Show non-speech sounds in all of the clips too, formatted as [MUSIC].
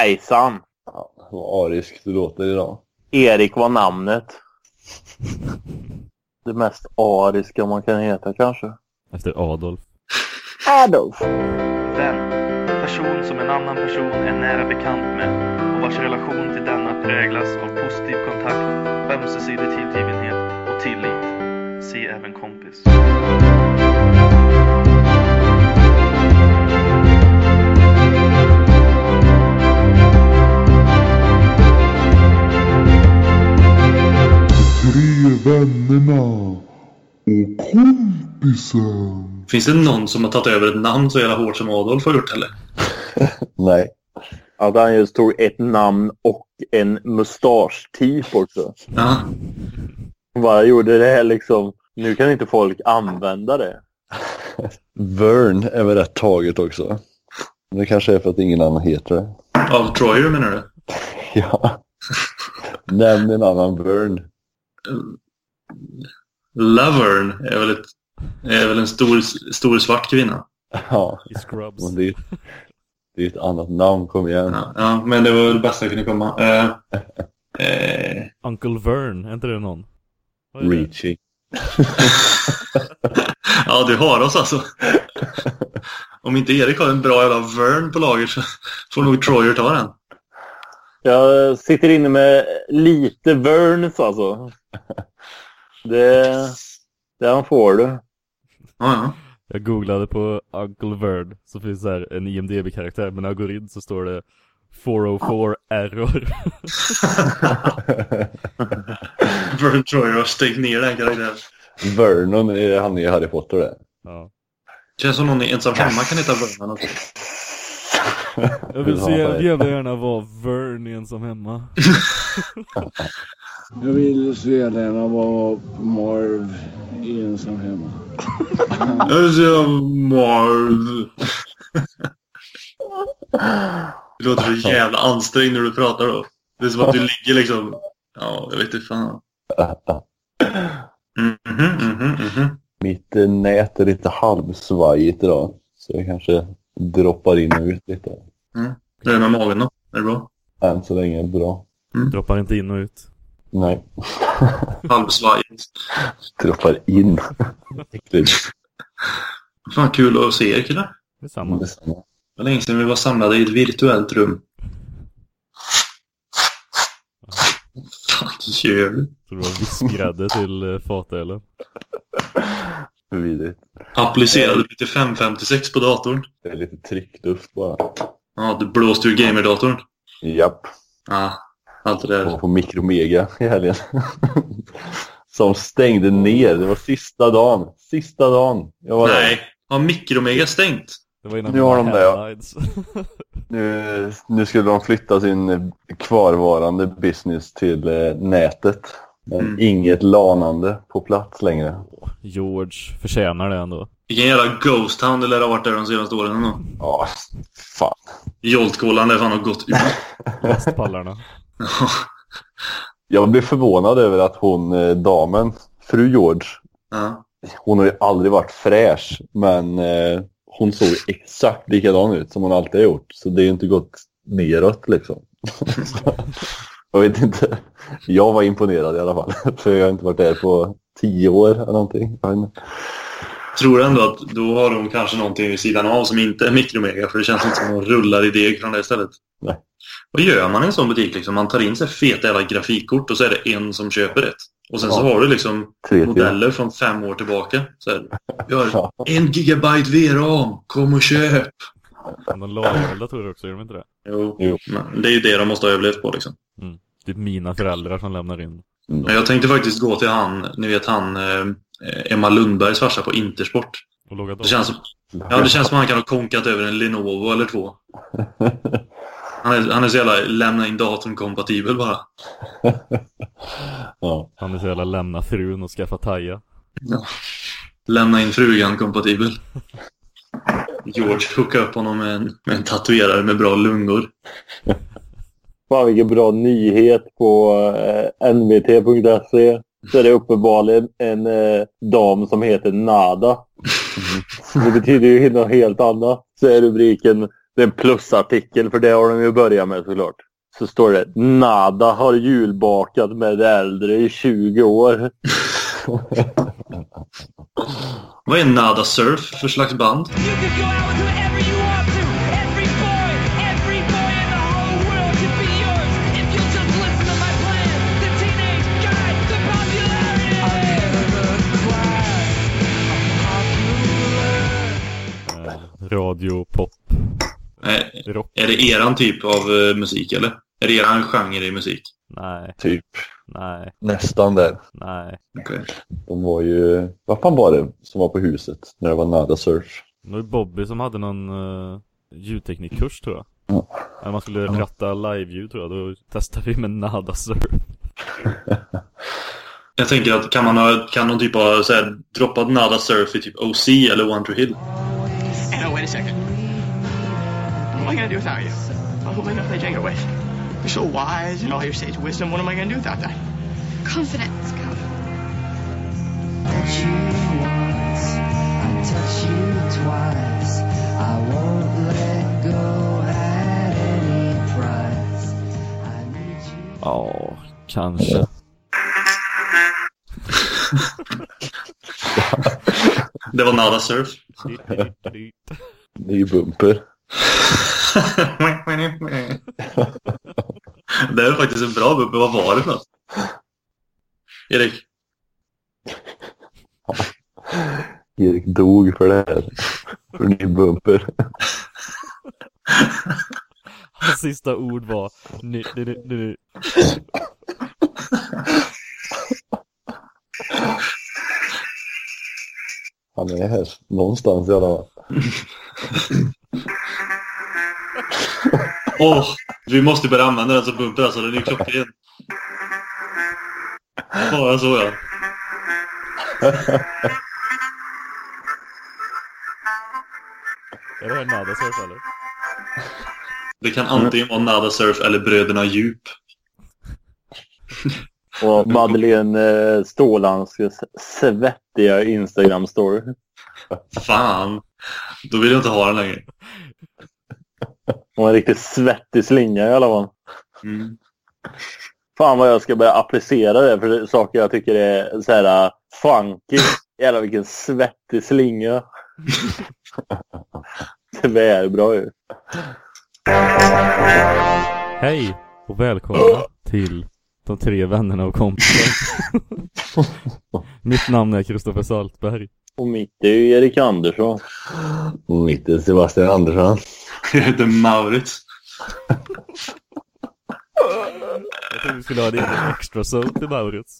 Hejsan! Ja, vad ariskt du låter idag. Erik var namnet. Det mest ariska man kan heta kanske. Efter Adolf. Adolf. Vän. Person som en annan person är nära bekant med och vars relation till denna präglas av vännerna och kompisen. Finns det någon som har tagit över ett namn så jävla hårt som Adolf har gjort eller? [LAUGHS] Nej. Att han just tog ett namn och en mustaschtyp också. Ja. Bara gjorde det här liksom. Nu kan inte folk använda det. [LAUGHS] Vern är väl rätt taget också. Det kanske är för att ingen annan heter det. Av Troyer menar du? [LAUGHS] Ja. Nämn en annan Vern. Laverne är väl, ett, är väl en stor, stor svart kvinna? Ja, I Scrubs. men det är, det är ett annat namn, kom igen. Ja, ja men det var väl det bästa jag kunde komma. Eh, eh, Uncle Vern, är inte det någon? Reaching. [LAUGHS] ja, du har oss alltså. Om inte Erik har en bra jävla Vern på lager så får nog Troyer ta den. Jag sitter inne med lite Verns alltså. Det, den får du. Ja, ja. Jag googlade på Uncle Vern så finns det här en IMDB-karaktär men när jag går in så står det 404 error. [LAUGHS] Vern Troyer har stängt ner den karaktären. Vernon är han i Harry Potter det. ja. Känns som någon i ensam hemma kan heta Vernon också. Jag vill så jävla, gärna vara Vern ensam hemma. Jag vill så gärna vara Marv ensam hemma. Alltså, Marv. Det låter så jävla ansträngd när du pratar då. Det är som att du ligger liksom... Ja, jag vet inte fan. Mhm, mhm, mhm. Mitt eh, nät är lite halvsvajigt idag. Så jag kanske droppar in och ut lite. Hur är det med magen då? Är det bra? Än så länge bra. Droppar inte in och ut. Nej, Halvsvajigt. droppar in. Fan kul att se er killar. Det är samma. Detsamma. Det var länge sedan vi var samlade i ett virtuellt rum. Fan gör du? Så det var vispgrädde till eh, fatölen. Vidrigt. Applicerade lite 556 på datorn. Det är lite tryckluft bara. Ja, du blåste ur gamerdatorn. Japp. Ja, allt det där. på Mikromega i helgen. [LAUGHS] Som stängde ner. Det var sista dagen. Sista dagen. Jag var där. Nej, har Mikromega stängt? Det var innan Nu har de det, ja. [LAUGHS] Nu, nu skulle de flytta sin kvarvarande business till eh, nätet. Men Mm. inget lanande på plats längre. George förtjänar det ändå. Vilken jävla Ghost Town det lär ha varit där de senaste åren ändå. Ja, fan. Joltkolan där fan har gått ut. [LAUGHS] Lastpallarna. Jag blev förvånad över att hon, eh, damen, fru George, ja. hon har ju aldrig varit fräsch. Men eh, hon såg exakt likadan ut som hon alltid har gjort. Så det är ju inte gått neråt liksom. [LAUGHS] jag vet inte. Jag var imponerad i alla fall. [LAUGHS] För jag har inte varit där på tio år eller någonting. Tror ändå att då har de kanske någonting vid sidan av som inte är Mikromega. För det känns inte som att de rullar i deg från det stället. Nej. Vad gör man i en sån butik liksom? Man tar in sig feta jävla grafikkort och så är det en som köper ett. Och sen så Ja. har du liksom modeller från fem år tillbaka. Så här, vi har Ja. en gigabyte VRAM, kom och köp! Men de lagar väl datorer också, gör de inte det? Jo, Jo. men det är ju det de måste ha överlevt på liksom. Typ mina föräldrar som lämnar in. Men jag tänkte faktiskt gå till han, ni vet han eh, Emma Lundbergs farsa på Intersport. Och Det känns som, ja, det känns som han kan ha konkat över en Lenovo eller två. [LAUGHS] Han är, han är så jävla lämna in datorn kompatibel bara. [LAUGHS] ja. Han är så jävla lämna frun och skaffa taja. Lämna in frugan kompatibel. George hookade upp honom med en, med en tatuerare med bra lungor. Fan vilken bra nyhet på eh, nvt.se. Så är det uppenbarligen en eh, dam som heter Nada. [LAUGHS] Det betyder ju något helt annat. Så är rubriken Det är en plusartikel, för det har de ju börjat med såklart. Så står det Nada har julbakat med äldre i 20 år. [LAUGHS] Vad är Nada Surf för slags band? Eh, radio, pop, Nej, rock. är det eran typ av eh, musik eller? Är det eran genre i musik? Nej, Typ nej, nästan där. nej. Okej. De var ju... Vad fan var det som var på huset när det var Nada Surf? Det var Bobby som hade någon uh, ljudteknikkurs tror jag. Ja. När man skulle ratta live-ljud tror jag, då testade vi med Nada Surf. [LAUGHS] Jag tänker att kan man ha kan någon typ så här, droppat Nada Surf i typ OC eller One Tree Hill? Hey, no, wait a second. What am I gonna do without you? Oh, who am I gonna play Jenga with? You're so wise and all your sage wisdom. What am I gonna do without that? Confidence, go. touch you once, I touch you twice. I won't let go at any price. I need you. Ja, kanske. Det var Nada Surf. Ny bumper. [LAUGHS] det är faktiskt en bra bumper. Vad var det för något? Erik? Erik dog för det här. För ny bumper. Hans sista ord var nu, nu, nu, nu. Han är här någonstans i alla fall. Åh, vi måste börja använda den som bumper alltså. Den är ju klockren. Bara så ja. Är det här Nada Surf eller? Det kan antingen vara Nada Surf eller Bröderna Djup. Och Madeleine eh, Stålans svettiga Instagram-story. Fan. Då vill jag inte ha den längre. Och en riktigt svettig slinga i alla fall. Mm. Fan vad jag ska börja applicera det för saker jag tycker är så här uh, funky. Jävlar vilken svettig slinga. [LAUGHS] Tvärbra ju. Hej och välkomna till de tre vännerna och kompisar. [LAUGHS] Mitt namn är Kristoffer Saltberg. Och mitt är ju Erik Andersson. Och mitt är Sebastian Andersson. [LAUGHS] Jag heter Maurits. Jag trodde vi skulle ha en egen extra zone till Maurits.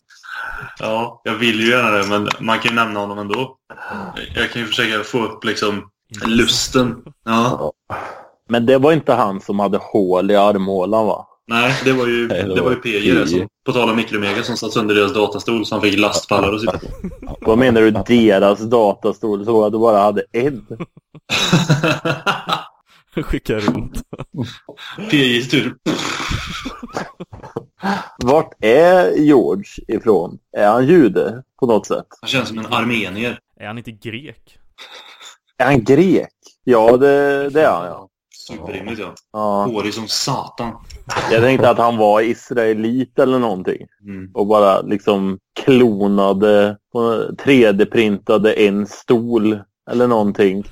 Ja, jag vill ju gärna det, men man kan ju nämna honom ändå. Jag kan ju försöka få upp liksom lusten. Ja. Men det var inte han som hade hål i armhålan va? Nej, det var ju, det var ju PJ som, på tal om Mikromega som satt sönder deras datastol han fick lastpallar att sitta på. Vad menar du deras datastol? Så att du bara hade en? [LAUGHS] Skicka runt. PJs tur. Vart är George ifrån? Är han jude på något sätt? Han känns som en armenier. Är han inte grek? Är han grek? Ja, det, det är han ja. Superrimligt ja. ja. Hårig som satan. Jag tänkte att han var israelit eller någonting. Mm. Och bara liksom klonade, 3D-printade en stol eller någonting.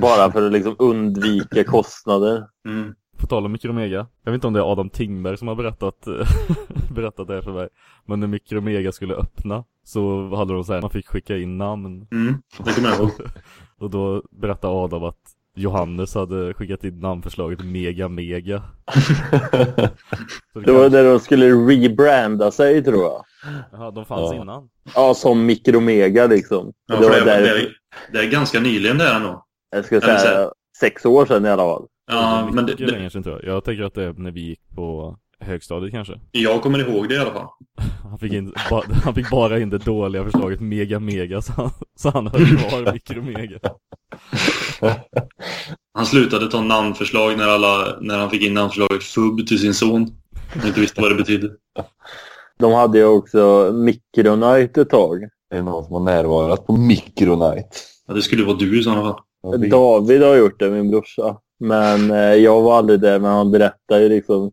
Bara för att liksom undvika kostnader. Mm. På tal om Mikromega. Jag vet inte om det är Adam Tingberg som har berättat, [LAUGHS] berättat det här för mig. Men när Mikromega skulle öppna så hade de så här, man fick skicka in namn. Mm. Det kommer jag ihåg. [LAUGHS] Och då berättade Adam att Johannes hade skickat in namnförslaget Mega Mega. [LAUGHS] Det var där de skulle rebranda sig tror jag. Jaha, de fanns Ja. innan. Ja, som Mikromega liksom. Ja, det var det, där, det, är, det är ganska nyligen det här nog. jag skulle säga, här- sex år sedan i alla fall. Ja, men det, länge sedan tror jag. Jag tänker att det är när vi gick på högstadiet kanske. jag kommer ihåg det i alla fall. [LAUGHS] Han fick, in, ba, [LAUGHS] han fick bara in det dåliga förslaget Mega Mega så han, så han höll kvar [LAUGHS] Mikromega. Han slutade ta namnförslag när, alla, när han fick in namnförslaget FUB till sin son. Han inte visste vad det betydde. De hade ju också Micronite ett tag. Det är någon som har närvarat på Micronight. Ja, det skulle vara du i sådana fall. David har gjort det, min brorsa. Men eh, jag var aldrig där, men han berättade ju liksom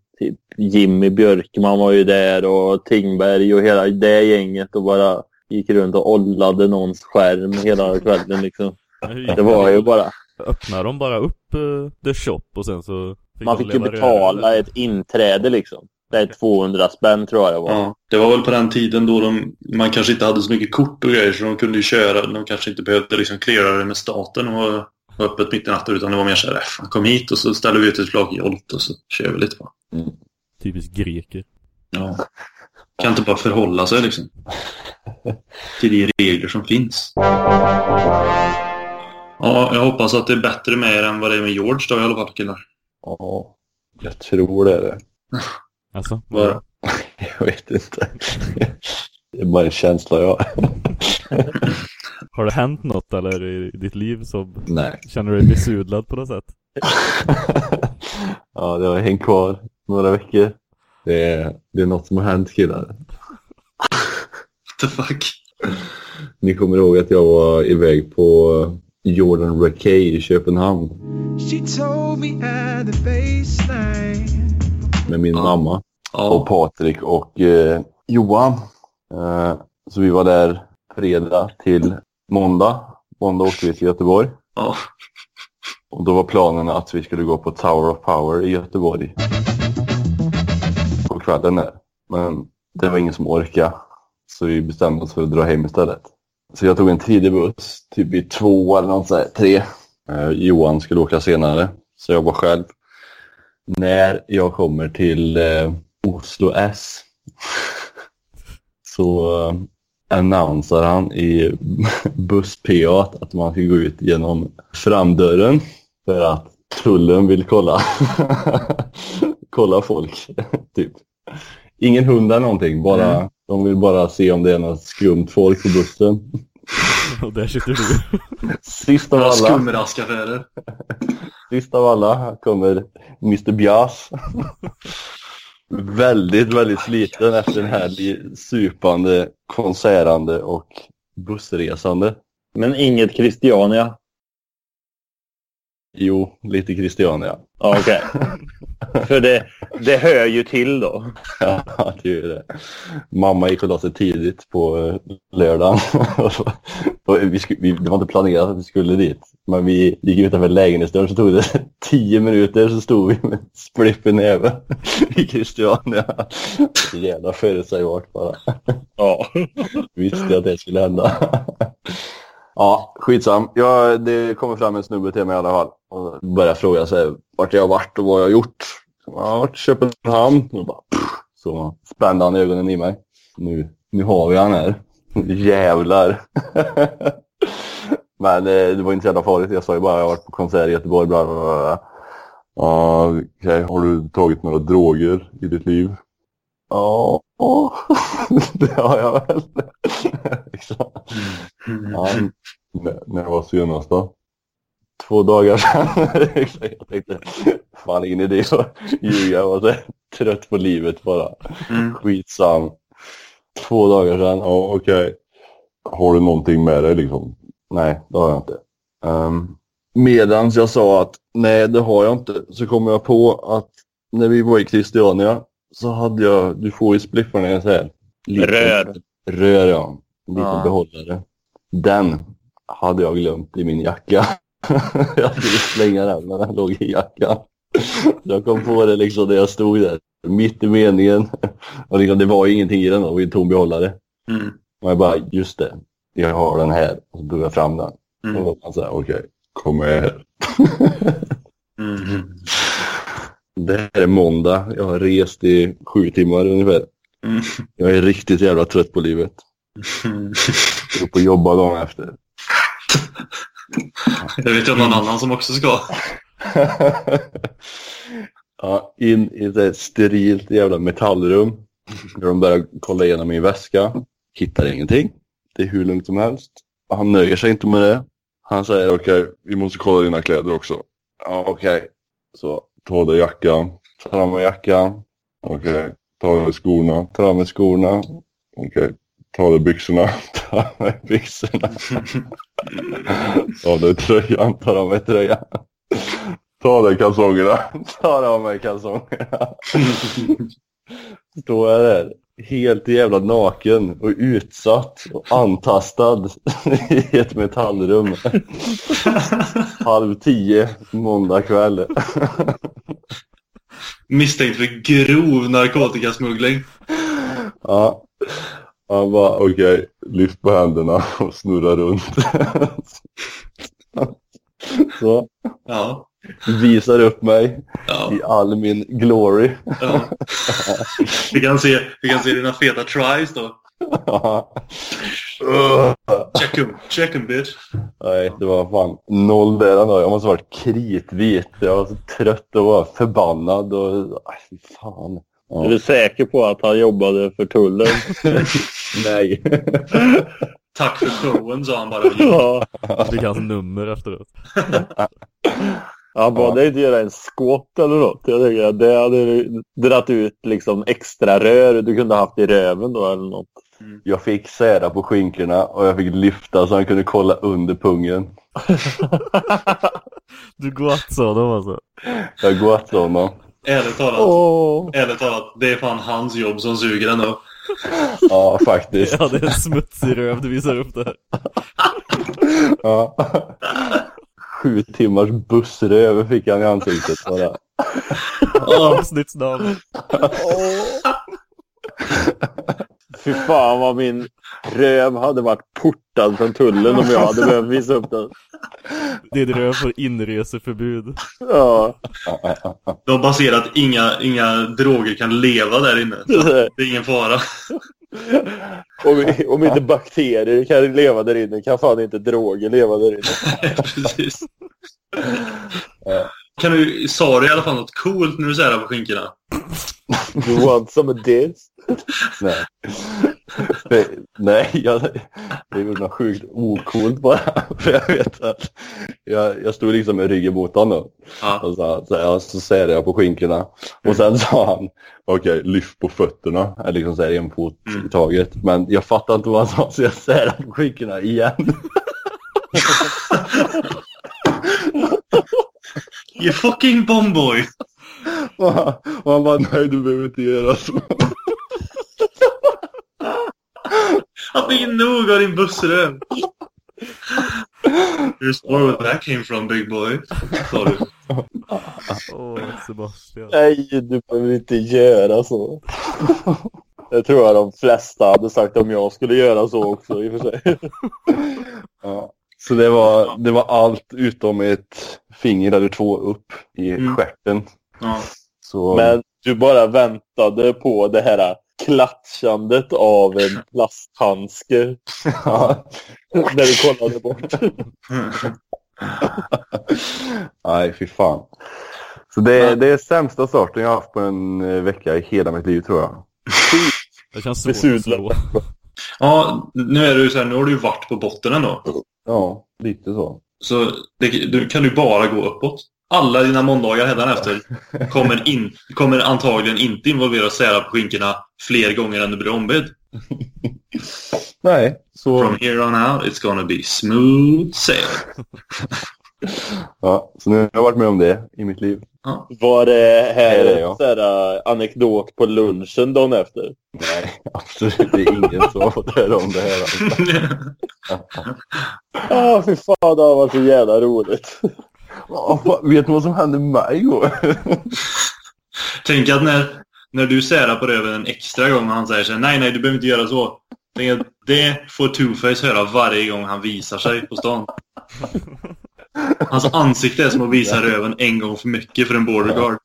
Jimmy Björkman var ju där och Tingberg och hela det gänget och bara gick runt och ollade någons skärm hela kvällen liksom. Det var ju bara, Öppnar de bara upp uh, the shop och sen så fick man fick ju betala ett inträde liksom. Det är 200 spänn tror jag det var. Ja, det var väl på den tiden då de, man kanske inte hade så mycket kort och grejer så de kunde ju köra. De kanske inte behövde liksom cleara det med staten och öppet mitt i natten utan det var mer såhär, "Äh, fan kom hit och så ställer vi ut ett flak jolt och så kör vi lite bara. Typiskt greker. Ja. Kan inte bara förhålla sig liksom. Till de regler som finns. Ja, jag hoppas att det är bättre med er än vad det är med George då i alla fall killar. Ja, jag tror det är det. Alltså, Vad- [LAUGHS] Jag vet inte. Det är bara en känsla jag [LAUGHS] har. Det hänt något eller i ditt liv som Nej. känner du dig besudlad på något sätt? [LAUGHS] Ja, det har hängt kvar några veckor. Det är, det är något som har hänt killar. What the fuck? Ni kommer ihåg att jag var iväg på Jordan Rakey i Köpenhamn med min mamma och Patrik och eh, Johan. Eh, så vi var där fredag till måndag. Måndag åkte vi till Göteborg. ja. Och då var planen att vi skulle gå på Tower of Power i Göteborg. På kvällen där. Men det var ingen som orkade. Så vi bestämde oss för att dra hem istället. Så jag tog en tidig buss, typ i två eller något sånt, tre. Eh, Johan skulle åka senare, så jag var själv. När jag kommer till eh, Oslo S så eh, annonsar han i [LAUGHS] buss-PA att man ska gå ut genom framdörren för att tullen vill kolla, [LAUGHS] kolla folk. [LAUGHS] typ. Ingen hund eller någonting, bara, de vill bara se om det är något skumt folk på bussen. Och där sitter du. Sist av alla, skumraskaffärer. sist av alla kommer Mr Bjas. Väldigt, väldigt sliten efter en helg supande, konsertande och bussresande. Men inget Christiania. Jo, lite Christiania. Ja, okej. För det, det hör ju till då. [LAUGHS] Ja, det gör det. Mamma gick och la sig tidigt på eh, lördagen. [LAUGHS] Och vi vi, det var inte planerat att vi skulle dit. Men vi gick utanför lägenhetsdörren så tog det [LAUGHS] tio minuter så stod vi med spliff i näven [LAUGHS] i Christiania. Så jävla förutsägbart bara. Ja. Visste att det skulle hända. [LAUGHS] Ja, skitsam. Ja, det kommer fram en snubbe till mig i alla fall och börjar fråga sig vart jag har varit och vad jag har gjort. Jag har varit i Köpenhamn. Och bara, pff, så spände han ögonen i mig. Nu, nu har vi han här. Jävlar. [LAUGHS] Men eh, det var inte så jävla farligt. Jag sa ju bara att jag har varit på konsert i Göteborg. Bla, bla, bla. Ja, okej. Har du tagit några droger i ditt liv? Ja, [LAUGHS] det har jag väl. Liksom. Ja, när, det var senast då? Två dagar sedan. [LAUGHS] jag tänkte, fan ingen idé att ljuga. Jag var så trött på livet bara. Mm. Skitsam. Två dagar sedan, ja okej. Har du någonting med dig liksom? Nej, det har jag inte. Um, medans jag sa att nej, det har jag inte, så kom jag på att när vi var i Christiania så hade jag, du får ju spliffarna i så här. liten- Rör. Rör ja. En liten Ja. behållare. Den hade jag glömt i min jacka. [LAUGHS] jag skulle slänga den men den låg i jackan. Jag kom på det liksom när jag stod där. Mitt i meningen. [LAUGHS] Och liksom, det var ju ingenting i den, var ju en tom behållare. Mm. Och jag bara, just det. Jag har den här. Och så tog jag fram den. Mm. Och då var man såhär, okej. Kom med här. Mm. [LAUGHS] Det här är måndag. Jag har rest i sju timmar ungefär. Mm. Jag är riktigt jävla trött på livet. Mm. Jag går på jobba dagen efter. Jag vet ju någon annan som också ska. [LAUGHS] ja, in i ett sterilt jävla metallrum. Där de börjar kolla igenom min väska. Hittar ingenting. Det är hur lugnt som helst. Han nöjer sig inte med det. Han säger okej, vi måste kolla dina kläder också. Ja, okej. Så tar du jackan. Tar av mig jackan. Okej. Tar av mig skorna. Tar av mig skorna. Okej. Tar av dig byxorna. [LAUGHS] [LAUGHS] Tar av mig byxorna. Tar av dig tröjan. Tar av mig tröjan. Ta av dig kalsongerna. [LAUGHS] Ta av mig kalsongerna. Då är det helt jävla naken och utsatt och antastad [LAUGHS] i ett metallrum. Halv tio måndag kväll. Misstänkt för grov narkotikasmuggling. Ja. Han bara okej, lyft på händerna och snurra runt. Så, Ja. Visar upp mig ja. i all min glory. ja. Vi, kan se, vi kan se dina feta tries då. [LAUGHS] Check 'em, check 'em bitch. Nej, det var fan noll där dagen. Jag måste ha varit kritvit. Jag var så trött och var förbannad och... Aj, fan. Är Ja. du säker på att han jobbade för tullen? [LAUGHS] Nej. Tack för showen sa han bara. ja. Fick hans nummer efteråt. [LAUGHS] Han bad dig inte göra en squat eller något. Jag tänker att det hade dratt ut liksom extra rör du kunde haft i röven då eller något. Jag fick sära på skinkorna och jag fick lyfta så han kunde kolla under pungen. [LAUGHS] Du gwatsade honom alltså. Jag gwattade honom. Ärligt talat. Åh. Ärligt talat. Det är fan hans jobb som suger ändå. [LAUGHS] Ja, faktiskt. Ja, det är en smutsig röv du visar upp där. Ja. [LAUGHS] Sju timmars bussröv fick han i ansiktet bara. [LAUGHS] Avsnittsnamn. [LAUGHS] Fy fan vad min röv hade varit portad från tullen om jag hade behövt visa upp den. Det är ett röv för inreseförbud. Ja. De baserar att inga, inga droger kan leva där inne. Så det är ingen fara. Om, om inte bakterier kan leva där inne kan fan inte droger leva där inne. [LAUGHS] Precis. Kan du, sa du i alla fall något coolt när du särar på skinkorna? You want some of this? Nej. [LAUGHS] Nej, jag, jag gjorde något sjukt ocoolt bara. [LAUGHS] För jag vet att jag, jag stod liksom med ryggen mot honom. Ja. Och så, så, ja, så särade jag på skinkorna. Och sen sa han, okej, lyft på fötterna. Eller liksom så här en fot i taget. Men jag fattade inte vad han sa så jag särade på skinkorna igen. [LAUGHS] You fucking bombboy! [LAUGHS] Och han, och han bara, nej du behöver inte göra så. Han fick nog av din bussröv. [LAUGHS] Here's where that came from big boy. Sa du. Åh, Sebastian. Nej, du behöver inte göra så. Det tror jag de flesta hade sagt om jag skulle göra så också i och för sig. [LAUGHS] Ja. Så det var, det var allt utom ett finger eller två upp i Mm. stjärten. Ja. Så, Men du bara väntade på det här klatschandet av en plasthandske [LAUGHS] ja. när du kollade bort. Nej, fy fan. Så det, det är sämsta starten jag har haft på en eh, vecka i hela mitt liv tror jag. Det känns svårt slå. Ja, nu är du så här, nu har du ju varit på botten ändå. Ja, lite så. Så det, du kan du bara gå uppåt. Alla dina måndagar hädanefter kommer, in, kommer antagligen inte involvera sära på skinkorna fler gånger än du blir ombedd. [LAUGHS] Nej, så... From here on out it's gonna be smooth sail. [LAUGHS] Ja, så nu har jag varit med om det i mitt liv. Var det här Det är det, en ja. här, äh, anekdot på lunchen dagen efter? Nej, [LAUGHS] absolut. Det är ingen som har fått höra om det här. Alltså. Ja, fy fan det har varit så jävla roligt. Vet du vad som hände mig igår? [LAUGHS] Tänk att när, när du särar på röven en extra gång och han säger så här, nej nej du behöver inte göra så. Tänk att det får Two-Face höra varje gång han visar sig på stan. [LAUGHS] Hans ansikte är som att visa röven en gång för mycket för en border guard.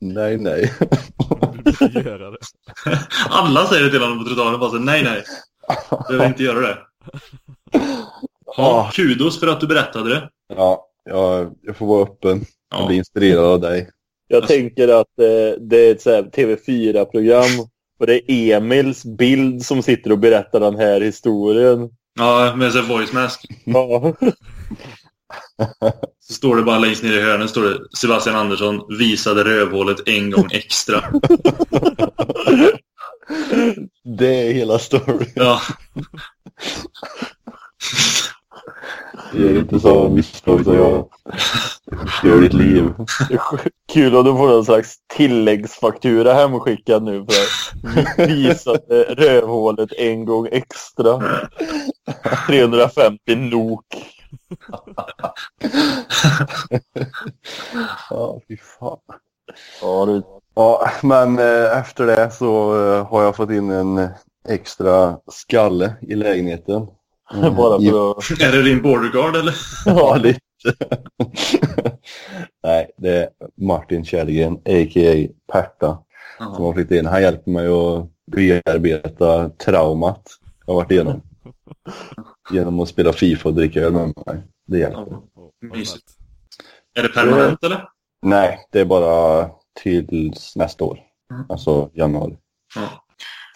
Nej, nej. [LAUGHS] Alla säger det till honom på trottoaren bara så nej nej. Du behöver inte göra det. Ja, kudos för att du berättade det. Ja, jag, jag får vara öppen. Jag Ja. blir inspirerad av dig. Jag tänker att eh, det är ett så här TV4-program och det är Emils bild som sitter och berättar den här historien. Ja, med en voice mask. Ja. [LAUGHS] Så står det bara längst ner i hörnet står det Sebastian Andersson visade rövhålet en gång extra. [LAUGHS] Det är hela storyn. Ja. [LAUGHS] Det är inte så misstag så jag... förstör ditt liv. Det är sjukt Kul om du får någon slags tilläggsfaktura hemskickad nu för att visade rövhålet en gång extra. 350 nok. Ja, fy fan. Ja, du. Ja, men eh, efter det så eh, har jag fått in en extra skalle i lägenheten. Mm, Bara i- för att... Är det din border guard eller? [LAUGHS] Ja, lite. [LAUGHS] Nej, det är Martin Kjellgren, a.k.a. Perta, som har flyttat in. Han hjälper mig att bearbeta traumat jag har varit igenom. [LAUGHS] Genom att spela Fifa och dricka öl med mig. Det hjälper. Mysigt. Är det permanent eller? Nej, det är bara tills nästa år. Mm. Alltså januari. Ja.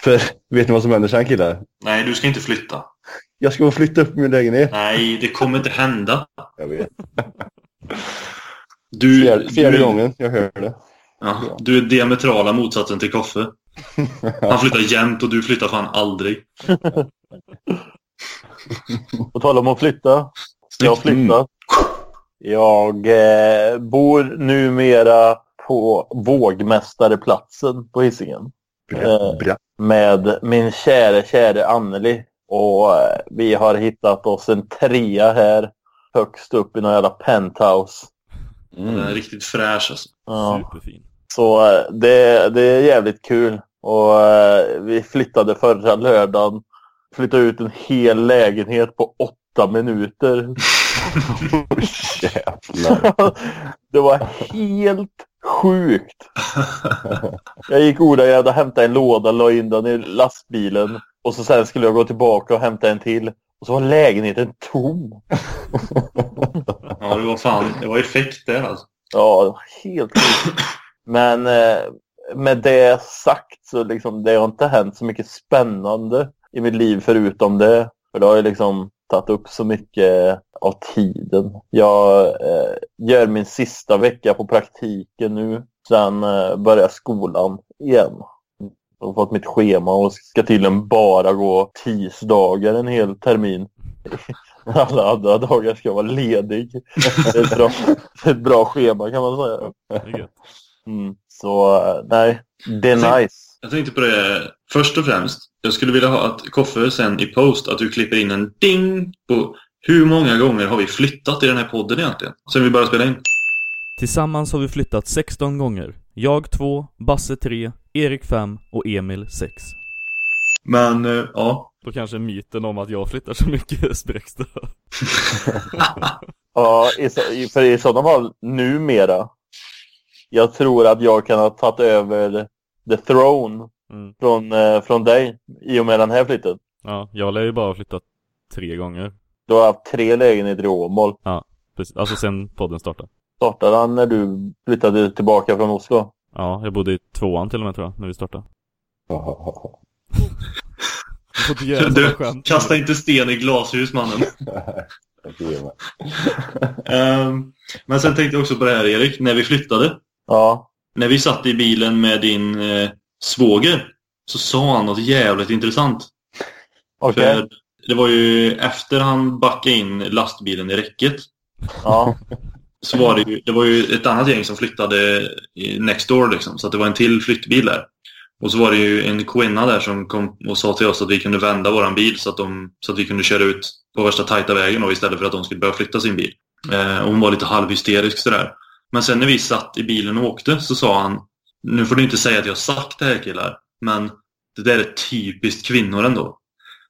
För vet ni vad som händer sen killar? Nej, du ska inte flytta. Jag ska flytta upp min lägenhet. Nej, det kommer inte hända. Jag vet. Du, Fjärde, fjärde du, gången jag hör det. Ja, du är diametrala motsatsen till Koffe. [LAUGHS] Han flyttar jämt och du flyttar fan aldrig. På tal om att flytta. Jag har flyttat. Jag eh, bor numera på vågmästareplatsen på Hisingen. Bra, bra. Med min käre, käre Anneli. Och eh, vi har hittat oss en trea här högst upp i någon jävla penthouse. Den är riktigt fräsch alltså. Ja. Superfin. Så eh, det, det är jävligt kul. Och eh, vi flyttade förra lördagen. Flyttade ut en hel lägenhet på åtta minuter. [LAUGHS] Jävlar. [LAUGHS] det var helt sjukt. [LAUGHS] Jag gick ordagrant och hämtade en låda, la in den i lastbilen. Och så sen skulle jag gå tillbaka och hämta en till. Och så var lägenheten tom. Ja, det var fan, det var effekt där alltså. Ja, det var helt sjukt. Men eh, med det sagt så liksom, det har inte hänt så mycket spännande i mitt liv förutom det. För det har ju liksom tagit upp så mycket av tiden. Jag eh, gör min sista vecka på praktiken nu. Sen eh, börjar skolan igen. Jag har fått mitt schema och ska tydligen bara gå tisdagar en hel termin. [LAUGHS] Alla andra dagar ska jag vara ledig. Det är ett bra, [LAUGHS] ett bra schema kan man säga. Mm. Så eh, nej, det är nice. Jag tänkte på det först och främst. Jag skulle vilja ha att Koffe sen i post att du klipper in en ding på hur många gånger har vi flyttat i den här podden egentligen? Sen vi började spela in. Tillsammans har vi flyttat 16 gånger. Jag 2, Basse 3, Erik 5 och Emil 6. Men eh, ja, Då kanske myten om att jag flyttar så mycket [LAUGHS] spräcks då. [LAUGHS] Ja, för i sådana fall numera. Jag tror att jag kan ha tagit över the throne Mm. från, eh, från dig i och med den här flytten. Ja, jag lär ju bara flyttat tre gånger. Du har haft tre lägenheter i Åmål. Precis. Alltså sen podden startade. Startade han när du flyttade tillbaka från Oslo? Ja, jag bodde i tvåan till och med tror jag, när vi startade. [LAUGHS] Du kasta inte sten i glashus mannen. Ehm, men sen tänkte jag också på det här Erik, när vi flyttade. Ja. När vi satt i bilen med din eh, svåger så sa han något jävligt intressant. Okej. För det var ju efter han backade in lastbilen i räcket Ja så var det ju, det var ju ett annat gäng som flyttade next door liksom. Så att det var en till flyttbil där. Och så var det ju en kvinna där som kom och sa till oss att vi kunde vända våran bil så att, de, så att vi kunde köra ut på värsta tajta vägen då, istället för att de skulle börja flytta sin bil. Eh, och hon var lite halvhysterisk sådär. Men sen när vi satt i bilen och åkte så sa han Nu får du inte säga att jag har sagt det här killar, men det där är typiskt kvinnor ändå.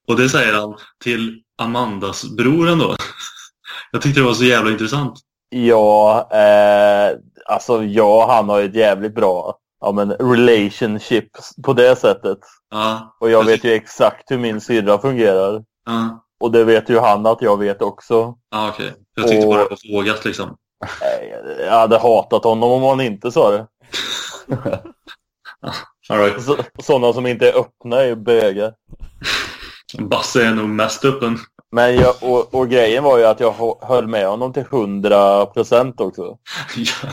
Och det säger han till Amandas bror ändå. [LAUGHS] Jag tyckte det var så jävla intressant. Ja, eh, alltså ja, han har ju ett jävligt bra ja, men relationship på det sättet. Ja, Och jag vet ju exakt hur min syrra fungerar. ja, Och det vet ju han att jag vet också. ja okej. Jag tyckte Och- bara var vågat liksom. Jag hade hatat honom om han inte sa det. [LAUGHS] All right. Så, sådana som inte är öppna är ju bögar. Basse är nog mest öppen. Men jag, och, och grejen var ju att jag höll med honom till 100 procent också. [LAUGHS] Ja.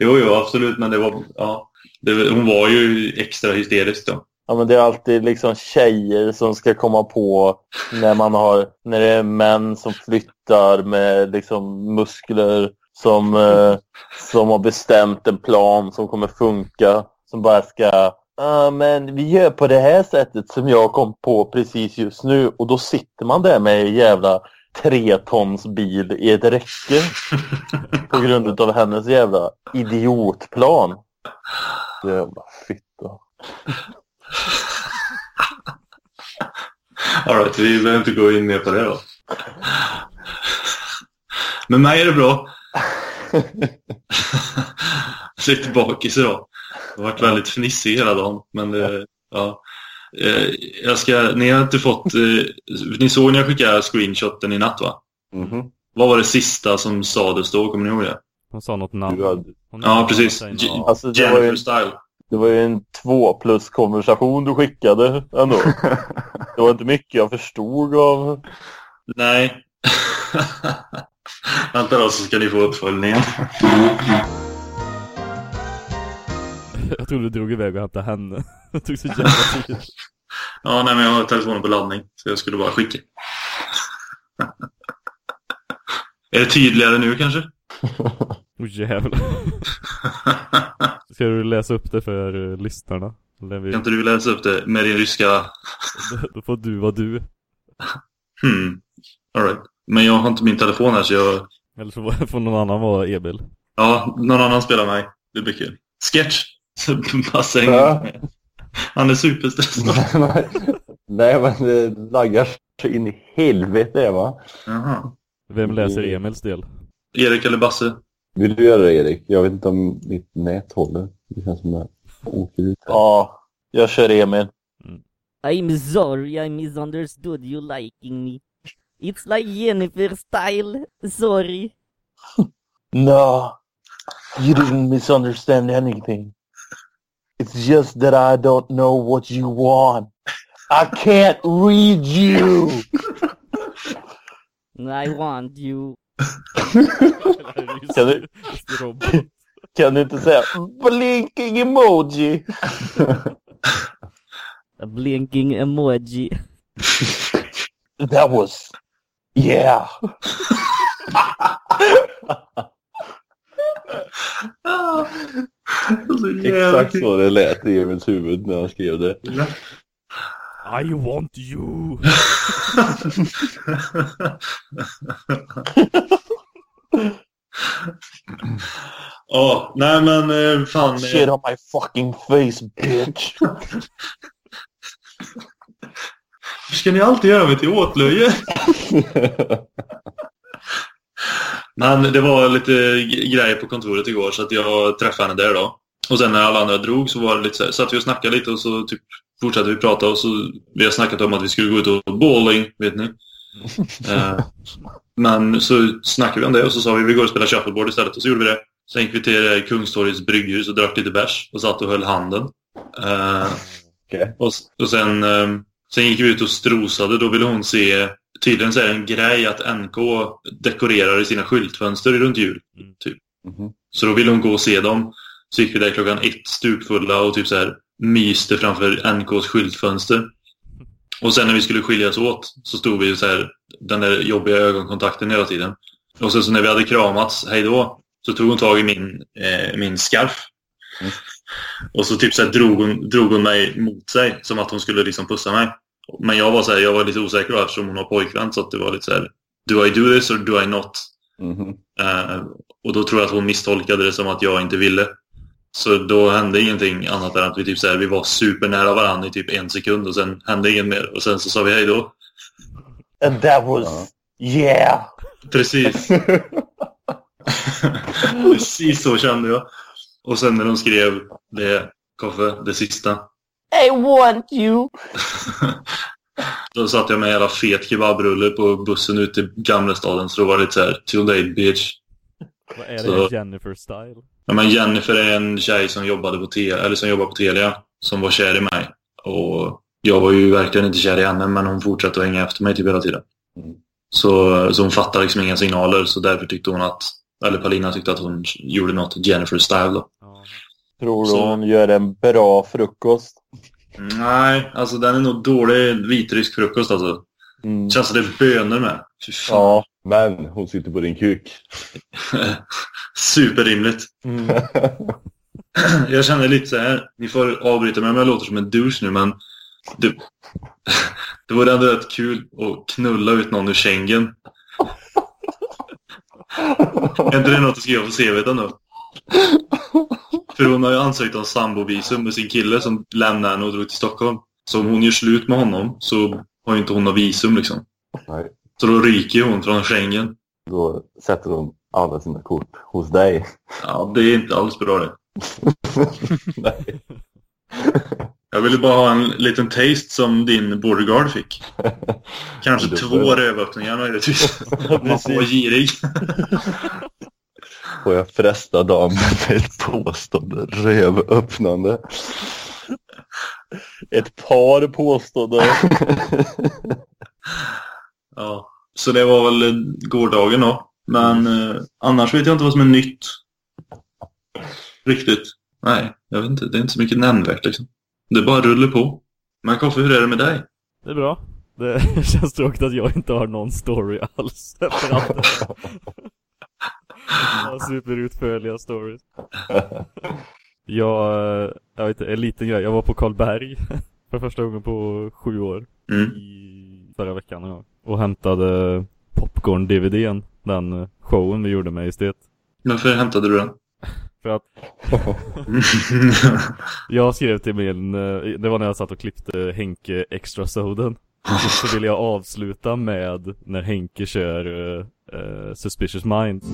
Jo, jo, absolut. Men det var, ja. Det, hon var ju extra hysterisk då. Ja, men det är alltid liksom tjejer som ska komma på när man har, när det är män som flyttar med liksom muskler som, eh, som har bestämt en plan som kommer funka. Som bara ska, ja men vi gör på det här sättet som jag kom på precis just nu. Och då sitter man där med en jävla tre tons bil i ett räcke på grund av hennes jävla idiotplan. Jävla fitta. All right, vi behöver inte gå in mer på det då. Med mig är det bra. [LAUGHS] Lite bakis idag. Jag har varit väldigt fnissig hela dagen. Men det, ja. Eh, Jag ska, ni har inte fått... eh, Ni såg när jag skickade screenshoten i natt va? Mhm. Vad var det sista som sades då? Kommer ni ihåg det? Hon sa något namn. Hade- Ja, precis. Alltså, det var Jennifer ju, Style. det var ju en två plus konversation du skickade ändå. [LAUGHS] Det var inte mycket jag förstod av... Nej. [LAUGHS] Vänta då så ska ni få uppföljningen. Jag trodde du drog iväg och hämtade henne. [LAUGHS] Det tog så jävla tid. [LAUGHS] Ja, nej, men jag har telefonen på laddning. Så jag skulle bara skicka. [LAUGHS] Är det tydligare nu kanske? Åh jävlar. Ska du läsa upp det för uh, lyssnarna? Vi... Kan inte du läsa upp det med din ryska... Då får du vara du. Hmm. All right. Men jag har inte min telefon här så jag... Eller så får- får någon annan vara Emil. Ja, någon annan spelar mig. Det blir kul. Sketch. Massa Ja. Han är superstressad. [LAUGHS] Nej, men det laggar så in i helvete va? Jaha. Vem läser Emils del? Erik eller Basse? Vill du göra det Erik? Jag vet inte om mitt nät håller. Det känns som att jag åker ut här. Ja, jag kör Emil. I'm sorry I misunderstood you liking me. It's like Jennifer style. Sorry. [LAUGHS] No, you didn't misunderstand anything. It's just that I don't know what you want. I can't read you. I want you. [LAUGHS] Kan du, kan du inte säga blinking emoji? [LAUGHS] A blinking emoji. That was... Yeah. [LAUGHS] Exakt så det lät i Emils huvud när han skrev det. I want you! [LAUGHS] Ja, nej men eh, fan. Shit Eh, on my fucking face, bitch. ska ni alltid göra mig till åtlöje? [LAUGHS] Men det var lite grejer på kontoret igår så att jag träffade henne där då. Och sen när alla andra drog så var det lite så här, satt vi och snackade lite och så typ fortsatte vi prata och så vi har snackat om att vi skulle gå ut och bowling, vet ni. [LAUGHS] Eh, men så snackade vi om det och så sa vi vi går och spelar shuffleboard istället och så gjorde vi det. Sen gick vi till eh, Kungstorgets brygghus och drack lite bärs och satt och höll handen. Eh, Okej. och, och sen, eh, sen gick vi ut och strosade. Då ville hon se, tydligen så är det en grej att NK dekorerar i sina skyltfönster runt jul. Typ. Mhm. Så då ville hon gå och se dem. Så gick vi där klockan ett stupfulla och typ så här myste framför NKs skyltfönster. Och sen när vi skulle skiljas åt så stod vi så här, den där jobbiga ögonkontakten hela tiden. Och sen så när vi hade kramats, hej då, så tog hon tag i min, eh, min scarf. Och så typ så här drog, hon, drog hon mig mot sig som att hon skulle liksom pussa mig. Men jag var så här, jag var lite osäker då, eftersom hon har pojkvän så att det var lite så här, do I do this or do I not? Mhm. Eh, och då tror jag att hon misstolkade det som att jag inte ville. Så då hände ingenting annat än att vi typ så här, vi var supernära varandra i typ en sekund och sen hände inget mer. Och sen så sa vi hej då. And that was... Yeah. Precis. [LAUGHS] Precis så kände jag. Och sen när de skrev det, Koffe, det sista. I want you. [LAUGHS] Då satt jag med en jävla fet kebabrulle på bussen ut till Gamlestaden så då var det lite så här, too late bitch. Vad är det Så- Jennifer style? Ja, men Jennifer är en tjej som jobbade på Telia, eller som jobbar på Telia, som var kär i mig. Och jag var ju verkligen inte kär i henne, men hon fortsatte att hänga efter mig typ hela tiden. Mm. Så, så hon fattade liksom inga signaler, så därför tyckte hon att, eller Palina tyckte att hon gjorde något Jennifer-style då. Tror du Så- hon gör en bra frukost? Nej, alltså den är nog dålig vitrysk frukost alltså. Mm. Känns det bönor med. Fy fan. Ja, Men hon sitter på din kuk. [LAUGHS] Superrimligt. [CLEARS THROAT] Jag känner lite så här. Ni får avbryta mig om jag låter som en douche nu, men det, [LAUGHS] det vore ändå rätt kul att knulla ut någon ur Schengen. [LAUGHS] Är inte det något att skriva på CVt ändå? För hon har ju ansökt om sambovisum med sin kille som lämnade henne och drog till Stockholm. Så om hon gör slut med honom så har ju inte hon något visum liksom. Nej. Så då ryker hon från Schengen. Då sätter hon alla sina kort hos dig. Ja, det är inte alls bra det. [LAUGHS] Nej. Jag ville bara ha en liten taste som din bodyguard fick. Kanske två rövöppningar möjligtvis. Om man får girig. [LAUGHS] Får jag fresta damen med ett påstående rövöppnande? [LAUGHS] Ett par påståenden. Ja, så det var väl gårdagen då. Men eh, annars vet jag inte vad som är nytt. Riktigt. Nej, jag vet inte. Det är inte så mycket nämnvärt liksom. Det bara rullar på. Men Koffe, hur är det med dig? Det är bra. Det [LAUGHS] känns tråkigt att jag inte har någon story alls efter allt det här. Superutförliga stories. [LAUGHS] Jag, eh, jag vet inte, en liten grej. Jag var på Karlberg [LAUGHS] för första gången på sju år. Mm. I förra veckan någon gång. Och hämtade Popcorn-DVDn. Den eh, showen vi gjorde med Estet. Varför hämtade du den? [LAUGHS] [LAUGHS] För att [LAUGHS] jag skrev till min, eh, det var när jag satt och klippte Henke Extra Soden. Så ville jag avsluta med när Henke kör eh, Suspicious Minds.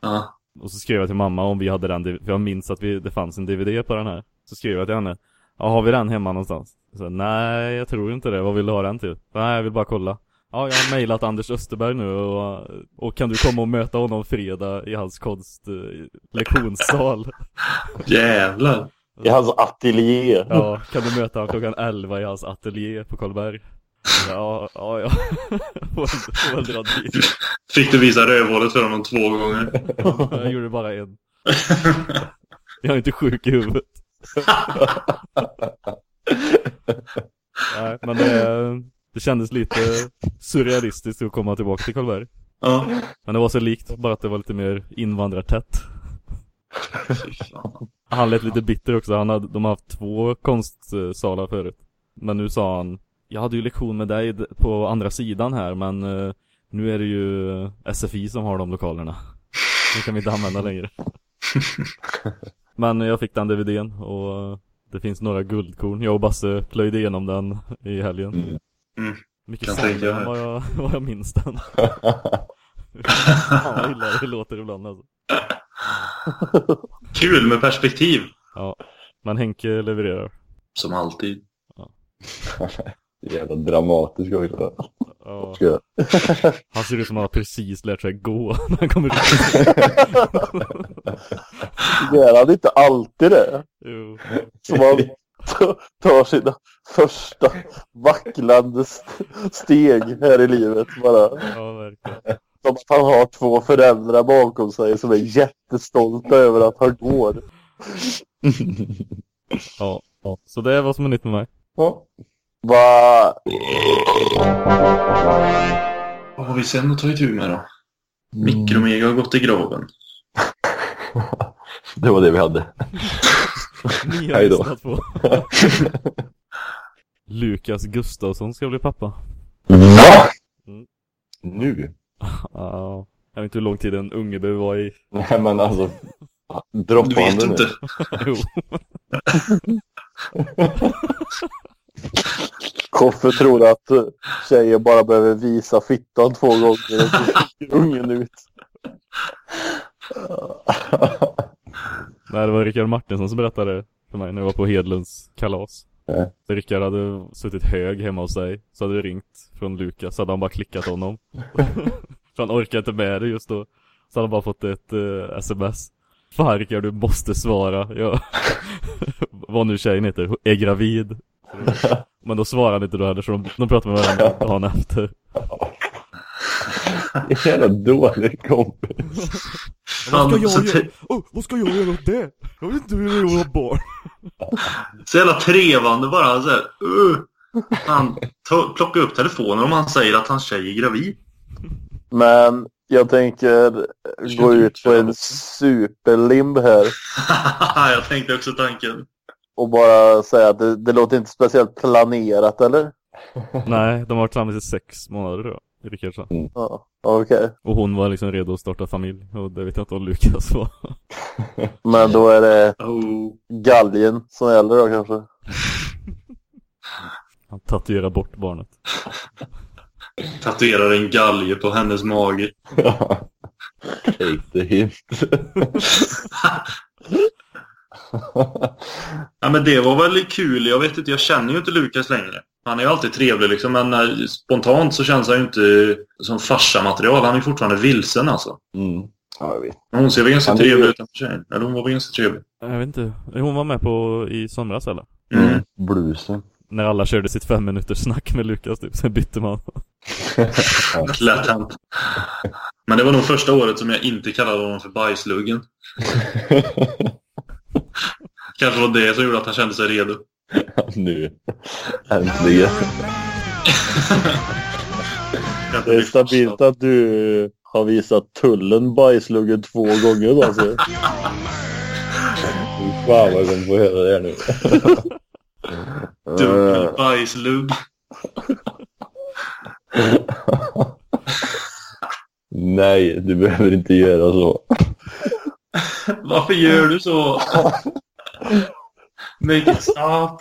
Ja. Och så skrev jag till mamma om vi hade den, för jag minns att vi, det fanns en DVD på den här. Så skrev jag till henne, ja har vi den hemma någonstans? Så, Nej, jag tror inte det, vad vill du ha den till? Nej, jag vill bara kolla. Ja, jag har mejlat Anders Österberg nu och, och kan du komma och möta honom fredag i hans konst eh? [LAUGHS] Jävlar. I hans ateljé. Ja, kan du möta honom klockan 11 i hans ateljé på Karlberg? Ja, ja, ja. [LAUGHS] Får väl dra dit. Fick du visa rövhålet för honom två gånger? [LAUGHS] Jag gjorde bara en. Jag är inte sjuk i huvudet. [LAUGHS] Nej, men det, det kändes lite surrealistiskt att komma tillbaka till Karlberg. Ja. Men det var så likt, bara att det var lite mer invandrartätt. [LAUGHS] Han lät lite bitter också, han hade, de har haft två konstsalar förut. Men nu sa han, jag hade ju lektion med dig på andra sidan här, men eh, nu är det ju eh, SFI som har de lokalerna. Nu kan vi inte använda längre. [LAUGHS] Men jag fick den DVDn och eh, det finns några guldkorn. Jag och Basse plöjde igenom den i helgen. Mm. Mm. Mycket Kan sämre än vad jag, vad jag minns den. [LAUGHS] Fan vad illa det låter ibland alltså. [LAUGHS] Kul med perspektiv. Ja, men Henke levererar. Som alltid. [LAUGHS] Jävla dramatisk också. Ja. Ska jag- [LAUGHS] Han ser ut som att han har precis lärt sig gå [LAUGHS] när han kommer ut. Gör han inte alltid det? Jo. Som han tar sina första vacklande st- steg här i livet bara. Ja, verkligen. Som att han har två föräldrar bakom sig som är jättestolta över att han går. [LAUGHS] Ja. ja. Så det är vad som är nytt med mig. Ja. Va? Vad har vi sen att ta itu med då? Mikromega har gått i graven. [LAUGHS] Det var det vi hade. Ni har lyssnat på. [LAUGHS] Lukas Gustafsson ska bli pappa. Va? Mm. Nu? [LAUGHS] Ja. Jag vet inte hur lång tid en unge behöver vara i. Nej men alltså. Du Droppa vet handen inte. Jo. Koffe tror att tjejer bara behöver visa fittan två gånger och så sticker ungen ut. Nej, det var Rickard Martinsson som berättade för mig när jag var på Hedlunds kalas. Så Rickard hade suttit hög hemma hos sig. Så hade det ringt från Lukas. Så hade han bara klickat honom. [LAUGHS] för han orkade inte med det just då. Så hade han bara fått ett eh, sms. Fan Rickard, du måste svara. Jag... [LAUGHS] Vad nu tjejen heter, är gravid. [LAUGHS] Men då svarade han inte då heller så de, de pratade med varandra [LAUGHS] dagen efter. [LAUGHS] Jävla dålig kompis. Vad, ska jag göra? Oh, vad ska jag göra åt det? Jag vet inte hur jag vill ha barn. så jävla trevande bara. Så här, uh, Han ta, plocka upp telefonen om han säger att hans tjej är gravid. Men jag tänker gå ut på en superlimb här jag tänkte också tanken. Och bara säga att det, det låter inte speciellt planerat, eller? [LAUGHS] Nej, de har varit tillsammans i sex månader tror jag. Rickard sa. Ja, okej. Och hon var liksom redo att starta familj. Och det vet jag inte om Lukas var. [LAUGHS] Men då är det Oh. galgen som gäller då kanske. [LAUGHS] Han tatuerar bort barnet. Tatuerar en galge på hennes mage. Take the hint. [LAUGHS] Ja men det var väl kul. Jag vet inte, jag känner ju inte Lukas längre. Han är ju alltid trevlig liksom, men när, spontant så känns han ju inte som farsamaterial. Han är fortfarande vilsen alltså. Mm. Ja, jag vet. Men hon ser väl ganska trevlig ut sig. Eller hon var väl ganska trevlig. Jag vet inte. Hon var med på i somras eller? Mm. Bluesen. När alla körde sitt fem minuters snack med Lukas typ. Sen bytte man. [LAUGHS] Lätt hänt. Men det var nog första året som jag inte kallade honom för bajsluggen. [LAUGHS] Kanske var det som gjorde att han kände sig redo. nu. Äntligen. Det är stabilt att du har visat tullen bajsluggen två gånger då, alltså. Fy Fan vad jag kommer få höra det här nu. [LAUGHS] Dubbel bajslugg. Nej, du behöver inte göra så. [LAUGHS] Varför gör du så? [LAUGHS] Make it stop.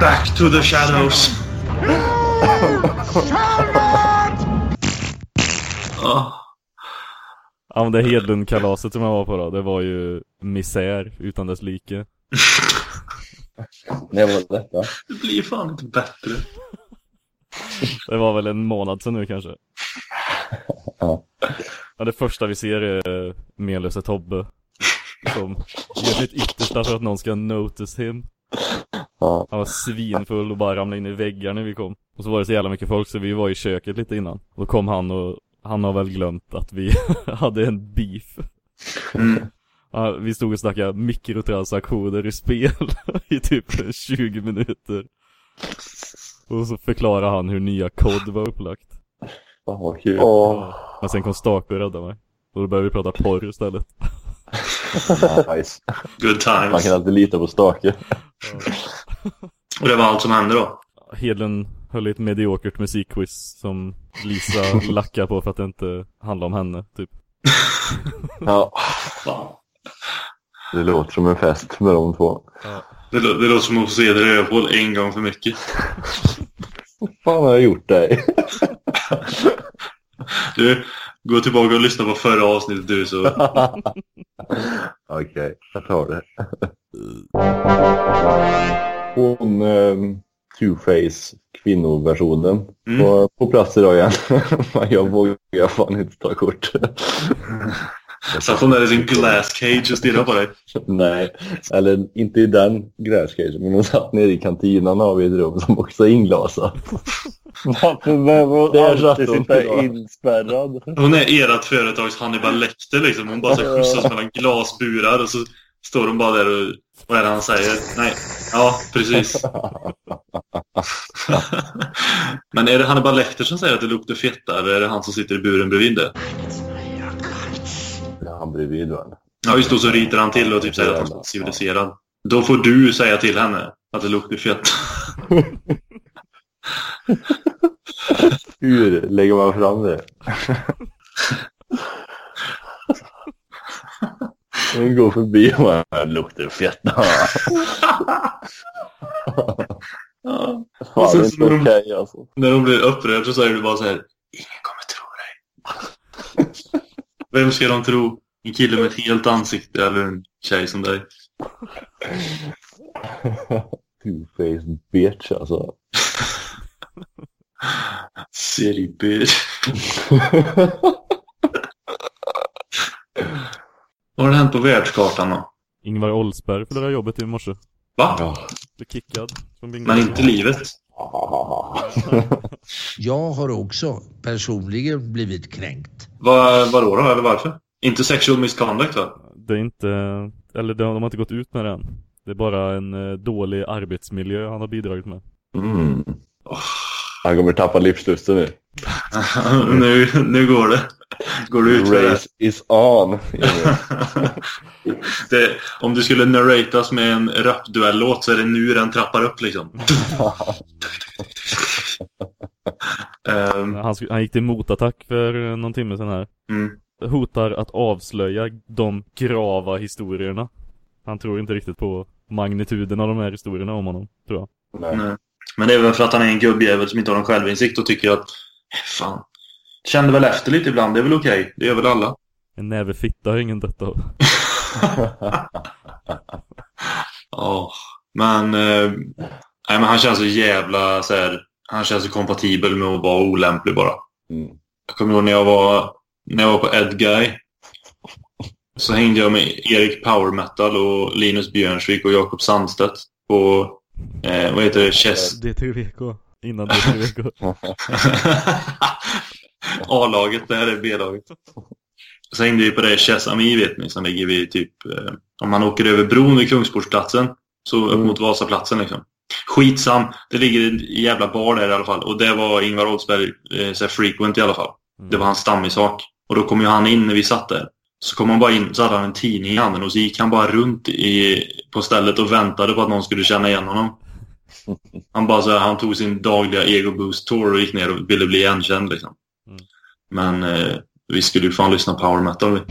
Back to the shadows. [LAUGHS] Ah. Ja men det Hedlund-kalaset som jag var på då, det var ju misär utan dess like. När var detta? Det blir fan inte bättre. Det var väl en månad sedan nu kanske. Ja. Ja, det första vi ser är Melöse Tobbe. Som gör sitt yttersta för att någon ska notice him. Han var svinfull och bara ramlade in i väggar när vi kom. Och så var det så jävla mycket folk så vi var i köket lite innan. Och då kom han och han har väl glömt att vi [LAUGHS] hade en beef. Mm. Ja, vi stod och snackade mikrotransaktioner i spel [LAUGHS] i typ 20 minuter. Och så förklarade han hur nya kod var upplagt. Fan vad kul. Men sen kom Stake och räddade mig. Och då började vi prata porr istället. Nice. Good Man times. kan alltid lita på Stake. Och det var allt som hände då. Hedlund höll i ett mediokert musikquiz som Lisa lackar på för att det inte handlar om henne, typ. Ja, det låter som en fest med de två. Det, lå- det låter som att se det rövhål en gång för mycket. Vad fan har jag gjort dig? [LAUGHS] Du, gå tillbaka och lyssna på förra avsnittet du så. [LAUGHS] Okej, jag tar det. Hon, ehm, Two-Face, kvinnoversionen, Mm. var på plats idag igen. [LAUGHS] Jag vågar fan inte ta kort. [LAUGHS] Satt hon där i sin glass cage och stirrade på dig. Nej, eller inte i den gräscagen, men hon satt nere i kantinan har vi ett rum som också är inglasat. Varför behöver hon satt alltid sitta inspärrad? Hon är ert företags Hannibal Lecter liksom. Hon bara så skjutsas mellan glasburar och så står hon bara där och vad är det han säger? Nej, ja precis. [LAUGHS] Men är det Hannibal Lecter som säger att det luktar fetta eller är det han som sitter i buren bredvid det? Ja, han bredvid väl. Ja just då så ritar han till och typ säger att han är civiliserad. Då får du säga till henne att det luktar fett. [LAUGHS] Hur lägger man fram det? Hon går förbi och bara, "Det luktar fett. [LAUGHS] Fan, Och det är inte okej alltså. När de blir upprörd så säger du bara så här. Ingen kommer tro dig. Vem ska de tro? En kille med ett helt ansikte eller en tjej som dig? [LAUGHS] Two-Face bitch alltså. Silly bitch. [LAUGHS] Vad har det hänt på världskartan då? Ingvar Oldsberg förlorade jobbet i morse. Va? Ja. Blev kickad. Men inte livet? [LAUGHS] Jag har också personligen blivit kränkt. Va, vadå då? Eller varför? Inte sexual misconduct va? Det är inte, eller de, de har inte gått ut med det än. Det är bara en eh, dålig arbetsmiljö han har bidragit med. Mm. Han kommer tappa livslusten nu. [LAUGHS] nu, nu går det. Går det ut för det. Race is on. [LAUGHS] det. Om du skulle narratas med en rapduell-låt så är det nu den trappar upp liksom. [LAUGHS] Ehm, Han, han gick till motattack för någon timme sedan här. Mm. Hotar att avslöja de grava historierna. Han tror inte riktigt på magnituden av de här historierna om honom, tror jag. Nej. Men det är väl för att han är en gubbjävel som inte har någon självinsikt och tycker att "Eh, fan, kände väl efter lite ibland, det är väl okej. Det gör väl alla. En näve fitta har ingen dött av. [LAUGHS] Ja, men, eh, nej, men han känns så jävla så här, han känns så kompatibel med att vara olämplig bara. Mm. Jag kommer ihåg när jag var, när jag var på Ed Guy. Så hängde jag med Erik Power Metal och Linus Björnsvik och Jakob Sandstedt på, eh, vad heter det, Chess... D3VK. Innan [LAUGHS] D3VK. [LAUGHS] A-laget, det här är B-laget. Så hängde vi på det Chess Ami vet ni, som ligger vid typ, eh, om man åker över bron vid Kungsportsplatsen, så upp mot Vasaplatsen liksom. Skitsam, det ligger en jävla bar där i alla fall. Och det var Ingvar Oldsberg eh, så frequent i alla fall. Det var hans stammisak. Och då kom ju han in när vi satt där. Så kom han bara in, så hade han en tidning i handen och så gick han bara runt i, på stället och väntade på att någon skulle känna igen honom. [LAUGHS] Han bara så här, han tog sin dagliga ego boost tour och gick ner och ville bli igenkänd liksom. Men eh, vi skulle ju fan lyssna på power metal. vi. [LAUGHS]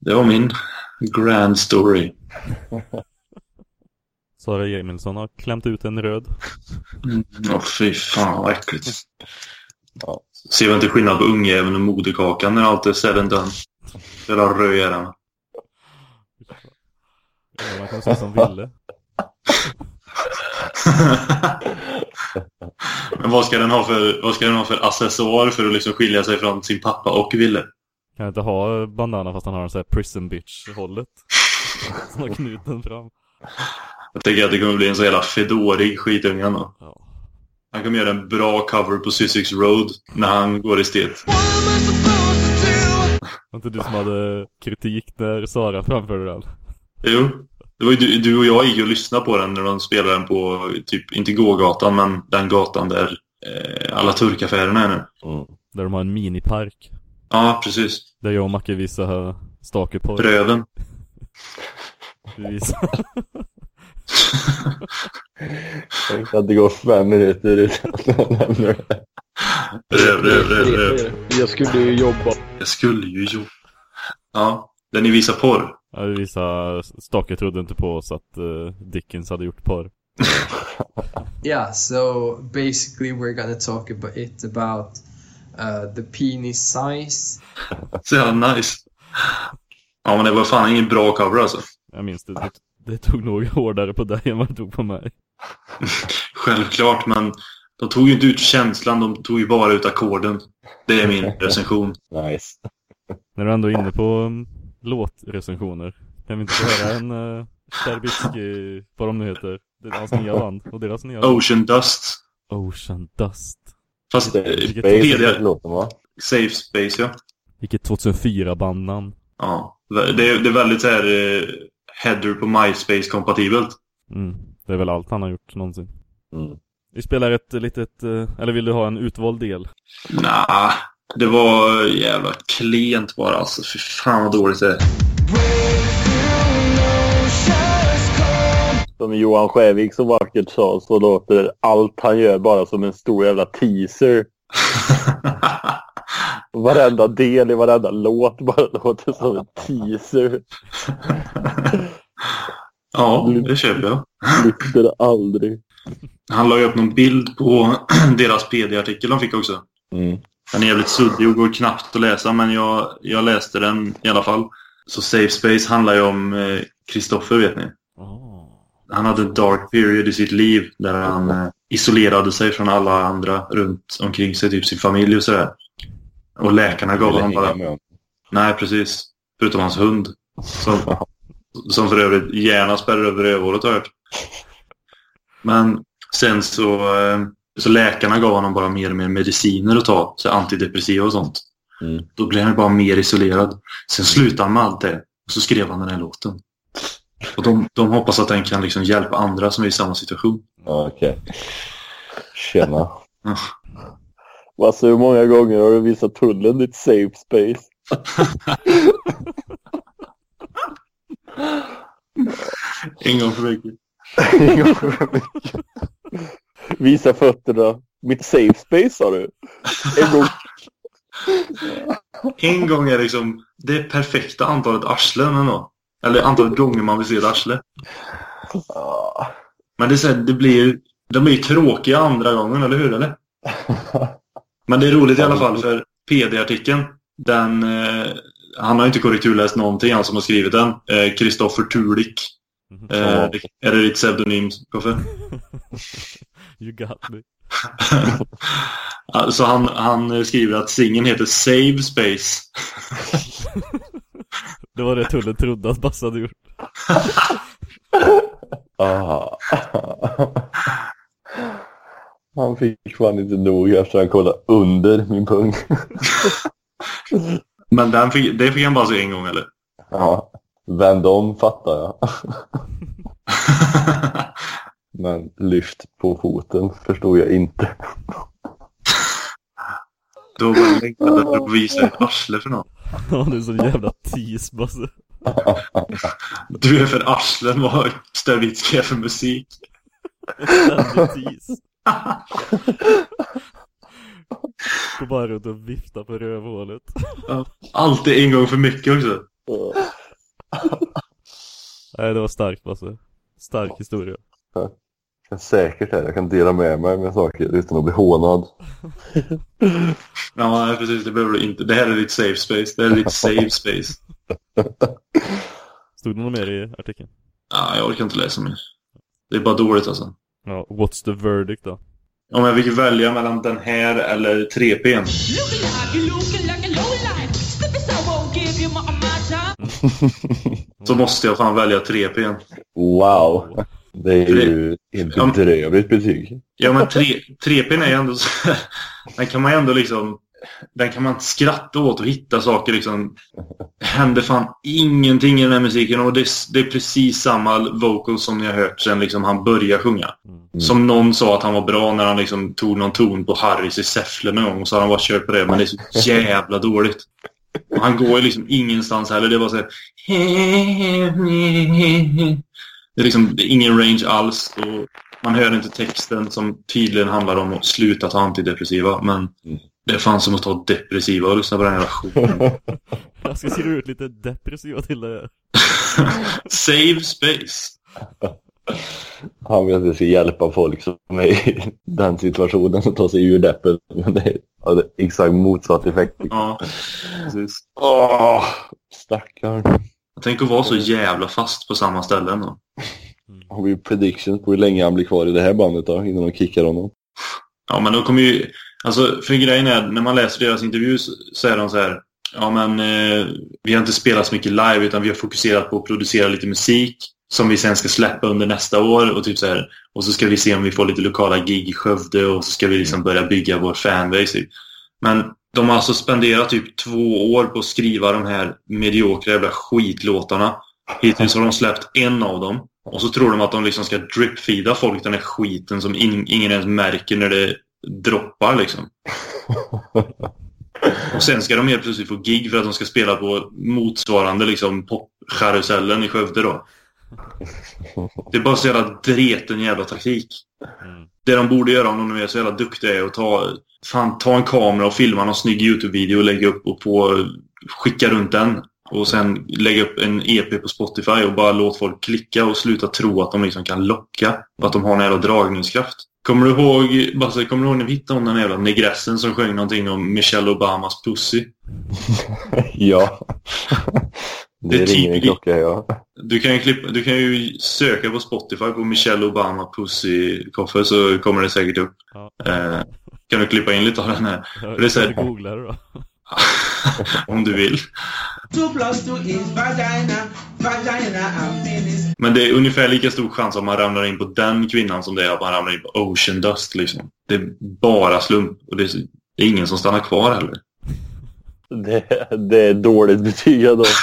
Det var min grand story. [LAUGHS] Sara Emilsson har klämt ut en röd. Åh fy fan vad äckligt. Ser vi inte skillnad på ungjäveln och moderkakan när allt är and done? Jävla röjaren. Ja, man kan se som Ville. [LAUGHS] Men vad ska den ha för, vad ska den ha för accessoar för att liksom skilja sig från sin pappa och Ville? Kan inte ha bandana fast han har en sån här prison bitch-hållet. [LAUGHS] Som har knuten fram. Jag tänker att det kommer bli en så jävla fedorig skitunge då. Han kommer göra en bra cover på Sussex Road när han går i stet. Var inte du som hade kritik när Sara framförde den? Jo. Det var ju du, du och jag gick och lyssnade på den när de spelade den på, typ, inte gågatan, men den gatan där eh, alla turkaffärerna är nu. Där de har en minipark. Ja, precis. Där jag och Macke visar stakeporr. Röven. Vi [LAUGHS] visar. Tänk att det går fem minuter utan att någon nämner det. Röv, röv, röv, röv. Jag skulle ju jobba. Jag skulle ju jobba. Ja, där ni visar porr. Ja, vi visar, Stake trodde inte på oss att uh, Dickens hade gjort porr. [LAUGHS] Yeah, so basically we're gonna talk about it about uh, the penis size. Så jävla nice. Ja, men det var fan ingen bra cover alltså. Jag minns det. Det, det tog nog hårdare på dig än vad det tog på mig. [LAUGHS] Självklart, men de tog ju inte ut känslan, de tog ju bara ut ackorden. Det är min [LAUGHS] recension. Nice. När du ändå är inne på um, låtrecensioner. Kan vi inte få höra en uh, Sterbitsky, vad de nu heter, deras nya [LAUGHS] band och deras nya band. Ocean Dust. Ocean Dust. Fast va? Safe Space, ja. Vilket 2004 bandnamn. Ja. Det är, det är väldigt så här eh, header på MySpace-kompatibelt. Mm. Det är väl allt han har gjort någonsin. Mm. Vi spelar ett litet, eh, eller vill du ha en utvald del? Nah, det var jävla klent bara alltså. Fy fan vad dåligt det är. Som Johan Skävik så vackert sa så låter allt han gör bara som en stor jävla teaser. [LAUGHS] Varenda del i varenda låt bara låter som en [LAUGHS] teaser. Ja, det köper jag. Lyfter aldrig. Han la ju upp någon bild på [CLEARS THROAT] deras PD-artikel de fick också. Mm. Den är jävligt suddig och går knappt att läsa men jag, jag läste den i alla fall. Så Safe Space handlar ju om Kristoffer vet ni. Han hade en dark period i sitt liv där han eh, isolerade sig från alla andra runt omkring sig, typ sin familj och sådär. Och läkarna gav honom bara... med. Nej, precis. Förutom hans hund. Som, som för övrigt gärna spärrar över rövhålet har jag hört. Men sen så, eh, så läkarna gav honom bara mer och mer mediciner att ta. Så antidepressiva och sånt. Mm. Då blev han bara mer isolerad. Sen slutade han med allt det. Och så skrev han den här låten. Och de, de hoppas att den kan liksom hjälpa andra som är i samma situation. Okej. Tjena. Alltså hur många gånger har du visat tullen ditt safe space? [LAUGHS] En gång för mycket. [LAUGHS] En gång för mycket. Visa fötterna. Mitt safe space sa du? En gång. [LAUGHS] En gång är liksom det perfekta antalet arslen ändå. Eller antalet gånger man vill se ett arsle. Men det, är så här, det blir de blir tråkiga andra gången, eller hur? Eller? Men det är roligt i alla fall för PD-artikeln. Den, eh, han har inte korrekturläst någonting, han som har skrivit den. Eh, Kristoffer Tulik. Eh, Ja. är det ditt pseudonym, Koffe? [LAUGHS] You got me. [LAUGHS] Så han, han skriver att singeln heter Save Space. [LAUGHS] Det var det tullen trodde att Basse hade gjort. Ah. Han fick fan inte nog efter han kollade under min pung. [LAUGHS] Men den fick, det fick han bara se en gång, eller? Ja, vänd om fattar jag. [LAUGHS] Men lyft på foten förstod jag inte. Då var det längtat att du visar ett arsle för någon. Ja, det är så jävla tis Basse. [LAUGHS] Du är för arslen vad Stavitski är för musik. Ständig tis. [LAUGHS] Går bara runt och viftar på rövhålet. Ja, Alltid en gång för mycket också. [LAUGHS] Nej, det var starkt Basse. Stark historia. Jag säkert är jag kan dela med mig med saker utan att bli hånad. [LAUGHS] Ja, precis. Det behöver du inte. Det här är ditt safe space. Det här är ditt save space. Stod det något mer i artikeln? Ja, jag orkar inte läsa mer. Det är bara dåligt alltså. Ja, what's the verdict då? Om jag fick välja mellan den här eller 3P'n. [LAUGHS] Så måste jag fan välja 3P'n. Wow. Det är ju ett bedrövligt betyg. Ja men 3, 3P'n är ju ändå så här, Den kan man ju ändå liksom Den kan man skratta åt och hitta saker liksom händer fan ingenting i den här musiken och det, är- det är precis samma vocals som ni har hört sen liksom han började sjunga. Som någon sa att han var bra när han liksom tog någon ton på Harris i Säffle någon gång och så har han bara kört på det men det är så [LAUGHS] jävla dåligt. Och han går ju liksom ingenstans heller. Det var så här, Det är liksom det är ingen range alls och man hör inte texten som tydligen handlar om att sluta ta antidepressiva men det är fan som att ta depressiva och lyssna på den här versionen. [LAUGHS] Jag ska skriva ut lite depressiva till det. [LAUGHS] Save space. Han vill att jag ska hjälpa folk som är i den situationen att ta sig ur deppen. Men det har exakt motsatt effekt. Ja, precis. Åh, stackarn. Tänk att vara så jävla fast på samma ställen då. Har vi predictions på hur länge han blir kvar i det här bandet då? Innan de kickar honom. Ja, men då kommer ju... Alltså, för grejen är, när man läser deras intervju så, är de så här... Ja, men eh, vi har inte spelat så mycket live utan vi har fokuserat på att producera lite musik som vi sen ska släppa under nästa år och typ så här. Och så ska vi se om vi får lite lokala gig i Skövde och så ska vi liksom börja bygga vår fanbase. typ. Men de har alltså spenderat typ två år på att skriva de här mediokra jävla skitlåtarna. Hittills har de släppt en av dem. Och så tror de att de liksom ska dripfeeda folk den här skiten som in, ingen ens märker när det droppar liksom. [LAUGHS] Och sen ska de helt plötsligt få gig för att de ska spela på motsvarande liksom popkarusellen i Skövde då. Det är bara så jävla dreten jävla taktik. Det de borde göra om de är så jävla duktiga är att ta, fan, ta en kamera och filma någon snygg YouTube-video och lägga upp och på, skicka runt den. Och sen lägga upp en EP på Spotify och bara låt folk klicka och sluta tro att de liksom kan locka. Och att de har en jävla dragningskraft. Kommer du ihåg, Basse, kommer du ihåg när vi hittade om den jävla negressen som sjöng någonting om Michelle Obamas pussy? [LAUGHS] ja. [LAUGHS] Det, Det är ringer en klocka, ja. Du kan, ju klippa, du kan ju söka på Spotify på Michelle Obama pussy koffer så kommer det säkert upp. Eh, kan du klippa in lite av den här? För det är så Jag här, googlar då. [LAUGHS] om du vill. Two plus two is vagina, vagina and penis. Men det är ungefär lika stor chans att man ramlar in på den kvinnan som det är att man ramlar in på Ocean Dust liksom. Det är bara slump och det är, ingen som stannar kvar heller. Det, det är dåligt betyg då. [LAUGHS]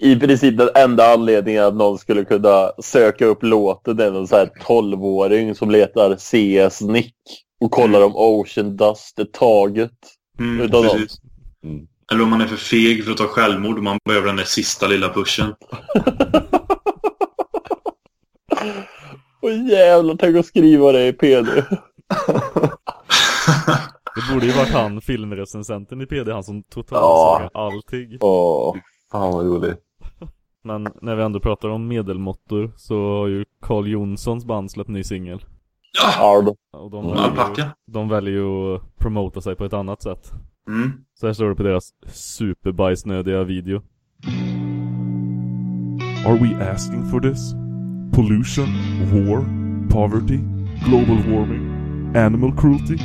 I princip den enda anledningen att någon skulle kunna söka upp låten är någon så här 12-åring som letar CS Nick och kollar om Ocean Dust är taget. Mm, Utan precis. Eller om man är för feg för att ta självmord och man behöver den där sista lilla pushen. [LAUGHS] Åh jävlar, tänk att skriva det i PD. [LAUGHS] Det borde ju varit han, filmrecensenten i PD, han som totalt Ja. allting. Åh, fan vad roligt. Men när vi ändå pratar om medelmåttor så har ju Carl Jonssons band släppt ny singel. Hard. Och de Mm. väljer, ju, de väljer ju att promota sig på ett annat sätt. Mm. Så här står det på deras superbajsnödiga video. Are we asking for this? Pollution, war, poverty, global warming, animal cruelty?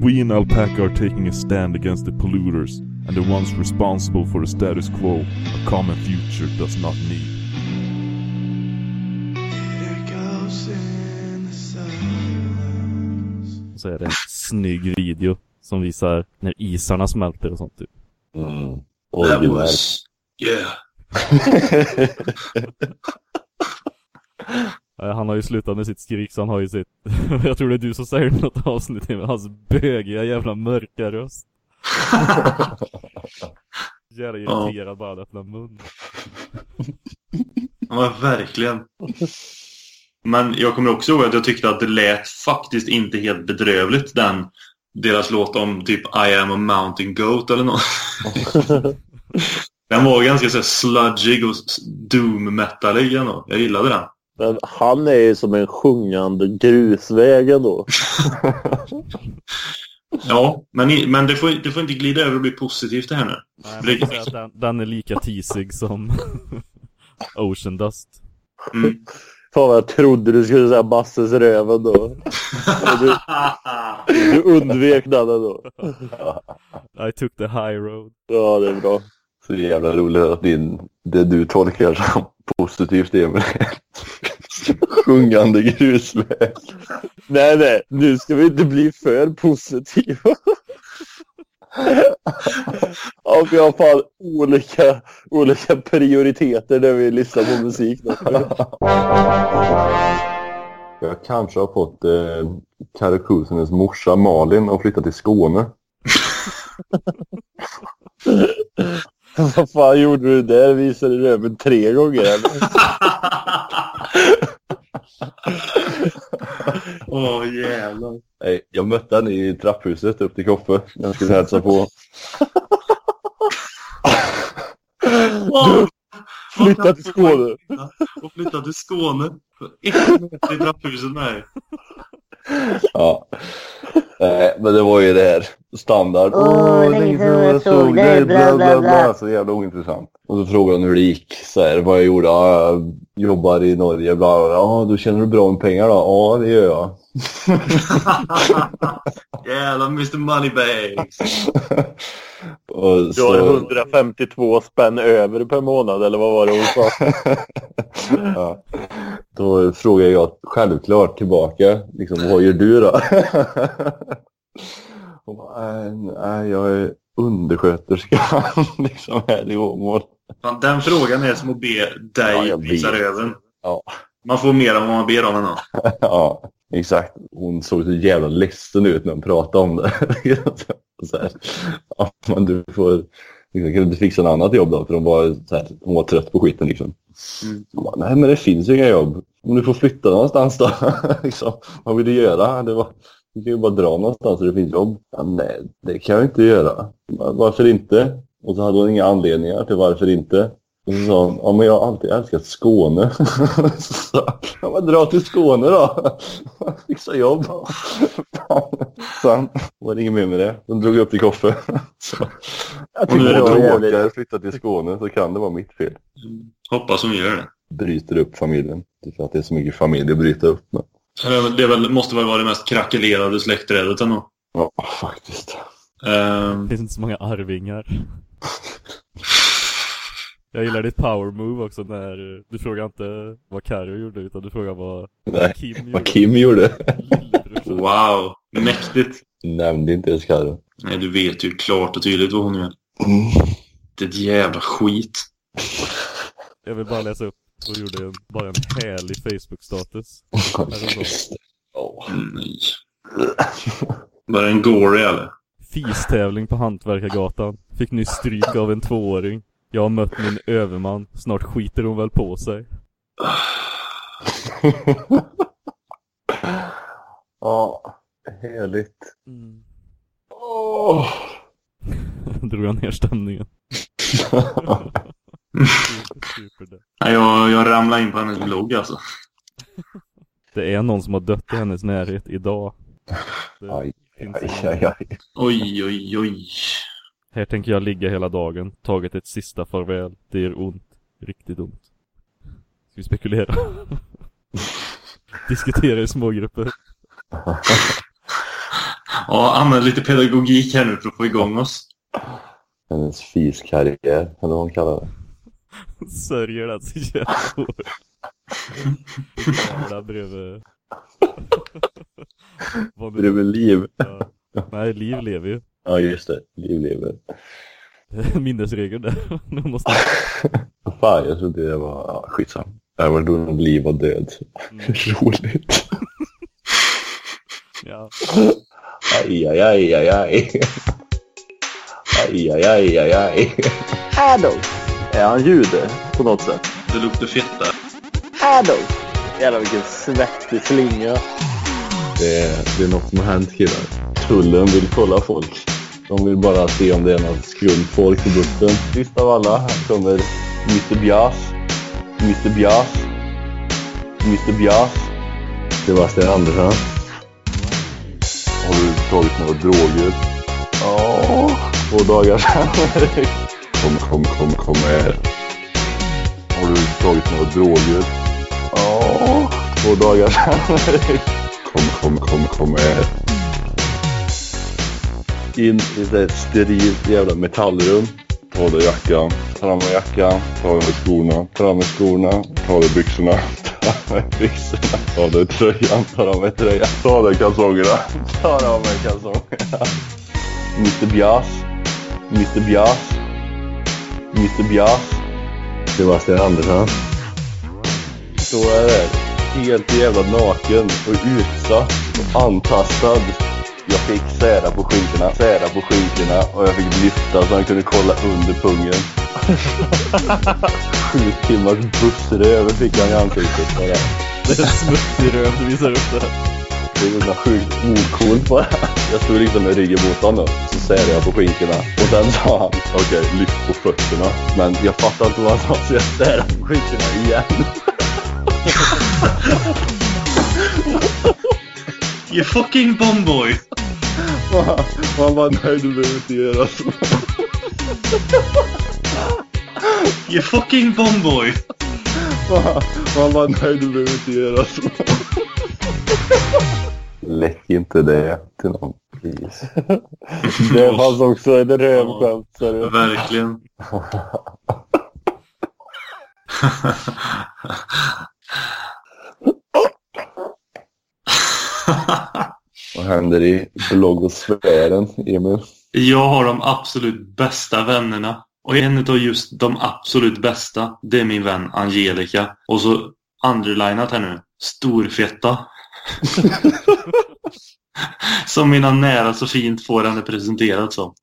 We in Alpaca are taking a stand against the polluters and the ones responsible for the status quo a common future does not need. Så är det en snygg video som visar när isarna smälter och sånt typ. Mm. That Originellt. was... Yeah. [LAUGHS] Han har ju slutat med sitt skrik så han har ju sitt [LAUGHS] Jag tror det är du som säger något avsnitt med hans bögiga jävla mörka röst [LAUGHS] Jävla Ja. irriterad bara att öppna mun Ja, verkligen. Men jag kommer också ihåg att jag tyckte att det lät faktiskt inte helt bedrövligt den deras låt om typ I am a mountain goat eller något. [LAUGHS] den var ganska så sludgig och doom metalig ändå. Jag gillade den. Men han är ju som en sjungande grusväg ändå. [LAUGHS] Ja, men, i- men det, får, det får inte glida över och bli positivt det här nu. Nej, att den, den är lika tisig som [LAUGHS] Ocean Dust Mm. Fan vad jag trodde du skulle säga Basses röven då. Du, du undvek den ändå. I took the high road Ja, det är bra. Så jävla roligt att din, det du tolkar som positivt är sjungande grusväg. Nej, nej. Nu ska vi inte bli för positiva. [LAUGHS] Ja, vi har fan olika, olika prioriteter när vi lyssnar på musik. Jag kanske har fått eh, Kuusines morsa Malin att flytta till Skåne. [LAUGHS] Vad fan gjorde du där? Visade du röven tre gånger eller? [LAUGHS] Åh jävlar. Nej, jag mötte henne i trapphuset upp till Koffe när jag skulle hälsa på. Åh, Flytta till Skåne. Och flytta till Skåne. Meter i trapphuset dig. Ja. Nej, men det var ju det här standard. Åh, länge sedan jag såg dig, bla, bla, bla. Så jävla ointressant. Och så frågade hon hur det gick. Så här, vad jag gjorde. Ja, jag jobbar i Norge. Bla, bla. Ja, då tjänar du bra med pengar då? Ja, det gör jag. [LAUGHS] Jävla Mr Moneybags. [LAUGHS] Och Du har så, 152 spänn över per månad eller vad var det hon sa? [LAUGHS] ja. Då frågade jag självklart tillbaka. Liksom, vad gör du då? Hon bara, "Nej, jag är undersköterska [LAUGHS] liksom här i Åmål. Fan, den frågan är som att be Ja, dig jag visa röven. Ja. Man får mer än vad man ber om ändå. [LAUGHS] ja, exakt. Hon såg så jävla ledsen ut när hon pratade om det. [LAUGHS] så här, ja, men du får, liksom, kan du inte fixa ett annat jobb då? För hon var, så här, hon var trött på skiten liksom. Mm. Hon bara, Nej men det finns ju inga jobb. Om du får flytta någonstans då? liksom, vad vill du göra? Det var, du kan ju bara dra någonstans där det finns jobb. Ja, nej, det kan jag inte göra. Varför inte? Och så hade hon inga anledningar till varför inte. Och så sa hon, ja men jag har alltid älskat Skåne. [LAUGHS] så sa jag, ja men dra till Skåne då. [LAUGHS] Fixa jobb. [LAUGHS] Sen var det inget mer med det. De drog upp till Koffe. Om tycker du råkar flytta till Skåne så kan det vara mitt fel. Hoppas hon gör det. Bryter upp familjen. Det är för att det är så mycket familj att bryta upp med. Det är väl, måste väl vara det mest krackelerade släktträdet ändå. Ja, faktiskt. Ehm, Det finns inte så många arvingar Jag gillar ditt power move också när du frågar inte vad Karo gjorde utan du frågar vad Nej, Kim gjorde. vad Kim gjorde. wow, mäktigt. Nämnde inte ens Karo. Nej, du vet ju klart och tydligt vad hon gör. Det är ett jävla skit. Jag vill bara läsa upp och gjorde bara en härlig Facebook-status. Häromdagen. Nej. Var det en gory eller? Fistävling på Hantverkargatan. Fick nyss stryk av en tvååring. Jag har mött min överman. Snart skiter hon väl på sig. [LAUGHS] Ja, härligt. Mm. Åh. [LAUGHS] Drog jag ner stämningen. [LAUGHS] [LAUGHS] Nej, jag, jag ramlade in på hennes blogg alltså. Det är någon som har dött i hennes närhet idag. Det Aj, aj, aj, aj. Oj, oj, oj. Här tänker jag ligga hela dagen, tagit ett sista farväl. Det gör ont. Riktigt ont. Ska vi spekulera? [LAUGHS] Diskutera i smågrupper. Ja, använd lite pedagogik här nu för att få igång oss. Hennes fiskarriär, eller vad hon kallar det. Sörjer den så jävla hårt. Jävla bredvid... Bredvid liv. Ja. Nej, Liv lever ju. Ja, just det. Liv lever. [LAUGHS] Minnesregel där. [LAUGHS] Nu måste... [LAUGHS] Fan, jag trodde det var... Ja, skitsam. Det var då liv var död. Roligt. Ja. Aj, aj, aj, aj, aj. Aj, aj, aj, aj, aj. Adolf. Är han jude på något sätt? Det luktar fetta. Adolf. Jävlar vilken svettig slinga. Det är, det är något som har hänt killar. Tullen vill kolla folk. De vill bara se om det är något skumt folk på bussen. Sist av alla, här kommer Mr Bjas. Mr Bjas. Mr Bjas. Sebastian Andersson. Har du tagit några droger? Ja, två dagar sedan. Kom, kom, kom, kom här. Har du tagit några droger? Ja, två dagar sedan. Kom, kom, kom, kom här. In i det sterilt jävla metallrum. Ta av dig jackan, tar av mig jackan, tar av mig skorna, tar av mig skorna, tar av dig byxorna, tar av mig byxorna, tar av dig tröjan, tar av mig tröjan, tar av dig kalsongerna, tar av mig kalsongerna. Mr Bjas, Mr Bjas, Mr Bjas, Sebastian Andersson. Så är det. Helt jävla naken och utsatt och antastad. Jag fick sära på skinkorna, sära på skinkorna och jag fick lyfta så han kunde kolla under pungen. [LAUGHS] Sju timmars bussröv fick han i ansiktet. Det är en smutsig röv du visar upp där. Det så sjukt ocoolt bara. Jag stod liksom med ryggen mot honom så särade jag på skinkorna och sen sa han okej lyft på fötterna. Men jag fattade inte vad han sa så jag särade på skinkorna igen. You fucking bombboy! Och han bara nej du behöver inte göra så. You fucking bombboy! Och han bara nej du behöver inte göra så. Läck inte det till någon, please. Det fanns också ett rövskämt. det- Verkligen. Vad händer i bloggosfären, Emil? Jag har de absolut bästa vännerna. Och en av just de absolut bästa, det är min vän Angelica. Och så underlinat här nu, storfetta. [LAUGHS] som mina nära så fint får henne presenterat som.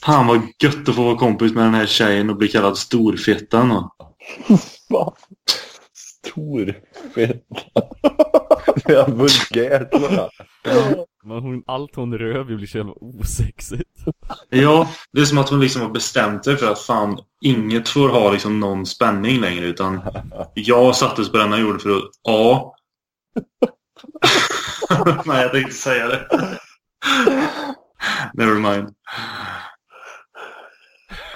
Han var gött att få vara kompis med den här tjejen och bli kallad storfettan. Och... [LAUGHS] Storfetta. Det är vulgärt bara. Men hon, allt hon rör vill bli så jävla osexigt. Ja, det är som att hon liksom har bestämt sig för att fan, inget får ha liksom någon spänning längre utan jag sattes på denna jord för att A. [LAUGHS] Nej, jag tänkte säga det. Never mind.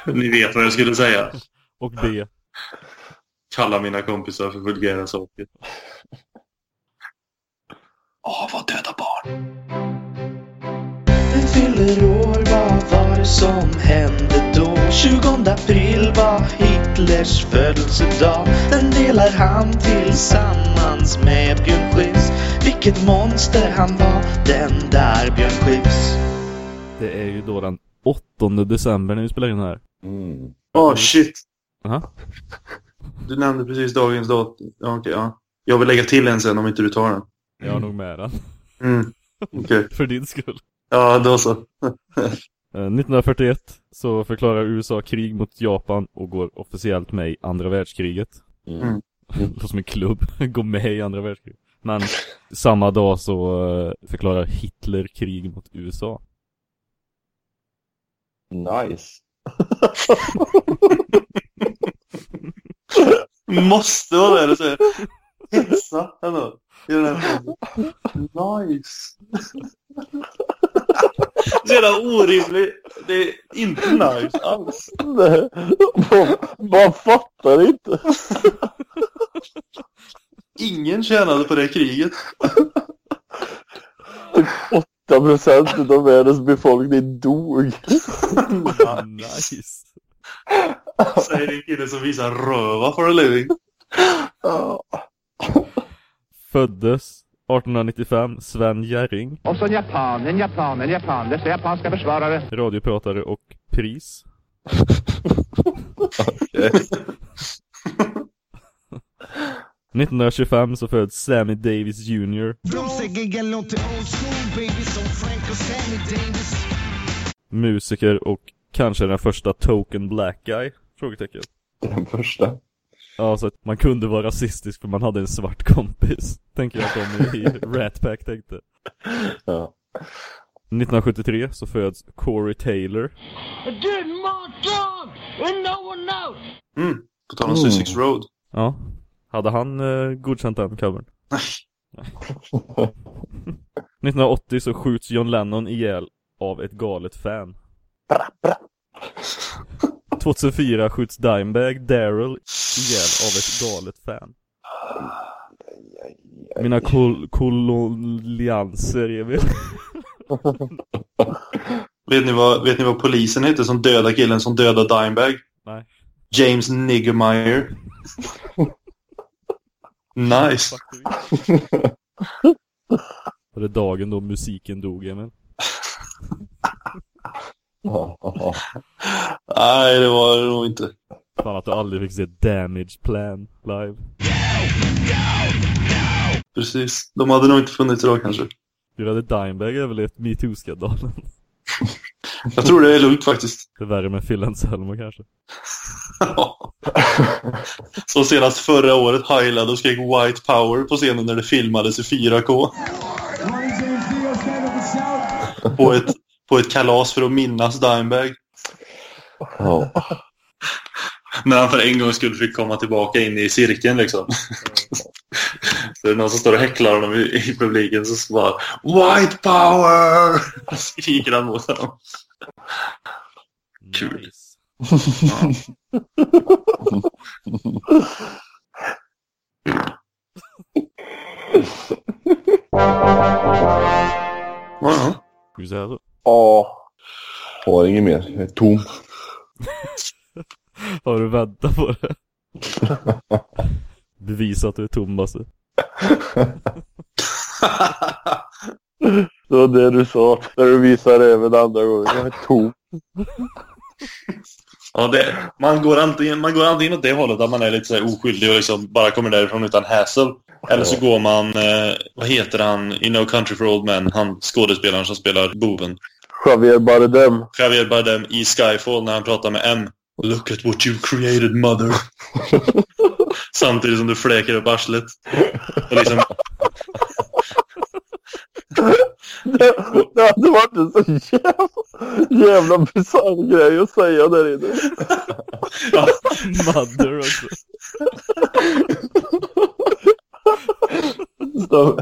Ni vet vad jag skulle säga. Och B. Kalla mina kompisar för vulgära saker. Av och döda barn. Du fyller år, vad var det som hände då? 20 april var Hitlers födelsedag. Den delar han tillsammans med Björn Skifs. Vilket monster han var, den där Björn Skifs. Det är ju då den 8 december när vi spelar in det här. Mm. Åh, shit. Aha. Du nämnde precis dagens datum. Ja, okay, ja. Jag vill lägga till en sen om inte du tar den. Jag har nog med den. Mm. Okay. För din skull. Ja, då så. Eh, 1941 så förklarar USA krig mot Japan och går officiellt med i andra världskriget. Mm. Låter [LAUGHS] som en klubb, [LAUGHS] går med i andra världskriget. Men samma dag så eh, förklarar Hitler krig mot USA. Nice. [LAUGHS] Måste vara det du säger. Hetsa ändå. I den här. Nice. [LAUGHS] Så jävla orimligt. Det är inte nice alls. Nej, man, man fattar inte. Ingen tjänade på det kriget. 8 procent av världens befolkning dog. nice. Säger din kille som visar röva for a living. Föddes 1895 Sven Jerring, Och så en japan, en japan, en japan. Dessa japanska försvarare. radiopratare och pris. Okej. 1925 så föds Sammy Davis Jr. Musiker och kanske den första token black guy? Frågetecken. Den första. Ja, så att man kunde vara rasistisk för man hade en svart kompis. [LAUGHS] Tänker jag att de i Rat Pack tänkte. Ja. 1973 så föds Corey Taylor. Did my job and no one knows. Mm. På tal om Sussex Road. Ja. Hade han eh, godkänt den covern? Nej. [LAUGHS] 1980 så skjuts John Lennon ihjäl av ett galet fan. 2004 skjuts Dimebag Daryl ihjäl av ett galet fan. Mina kol kolonianser, jag [LAUGHS] vet. Vet ni, vad, vet ni vad polisen heter som dödade killen som dödade Dimebag? Nej. James Niggermeyer. [LAUGHS] nice. Var det dagen då musiken dog, Emil? [LAUGHS] [LAUGHS] Nej, det var det nog inte. Fan att du aldrig fick se Damage Plan live. Precis. De hade nog inte funnits idag kanske. Hur hade Dimebag överlevt metoo-skandalen? [LAUGHS] Jag tror det är lugnt faktiskt. Det är värre med Phil Anselmo kanske. [LAUGHS] Så senast förra året heilade och skrek White Power på scenen när det filmades i 4K. På ett, på ett kalas för att minnas Dimebag. Ja. När han för en gång skulle fick komma tillbaka in i cirkeln liksom. Så det är någon som står och häcklar honom i, i publiken så bara White power! Skriker han mot honom. Kul. Ja. Ja, säga så? Ja. Har inget mer. Jag är tom. [LAUGHS] Har du väntat på det? [LAUGHS] Bevisa att du är tom, Basse. Det var det du sa när du visade även andra gången. Jag är tom. [LAUGHS] Ja, det, man, går antingen, man går antingen åt det hållet att man är lite så här oskyldig och liksom bara kommer därifrån utan hassle. Eller så går man, eh, vad heter han, i No Country for Old Men, han skådespelaren som spelar boven. Javier Bardem. Javier Bardem i Skyfall när han pratar med M. Look at what you created mother. [LAUGHS] Samtidigt som du fläker upp arslet. Och liksom, Det, [LAUGHS] det hade varit en så jävla, jävla bisarr grej att säga där inne. ja, Mother också. [LAUGHS] De,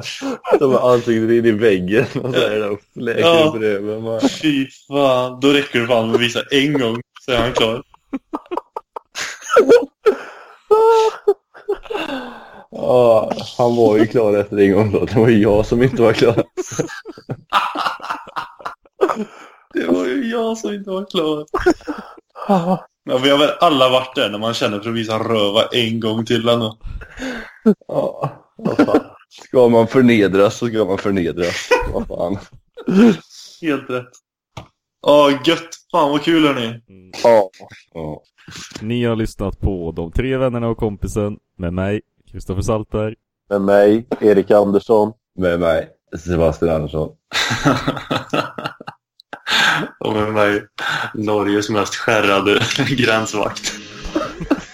de har ansiktet in i väggen och så är det och fläker Ja. röven. bara. fy fan. Då räcker det fan med att visa en gång så är han klar. Ja, han var ju klar efter en gång då. Det var ju jag som inte var klar. Det var ju jag som inte var klar. Ja, vi har väl alla varit där när man känner för att visa röva en gång till ändå. Ja, vad fan. Ska man förnedras så ska man förnedras. Vad fan. Helt rätt. Åh, gött! Fan vad kul hörni! Ja. Ja. Ni har lyssnat på De tre vännerna och kompisen med mig, Kristoffer Saltberg. Med mig, Erik Andersson. Med mig, Sebastian Andersson. [LAUGHS] Och med mig, Norges mest skärrade gränsvakt. [LAUGHS]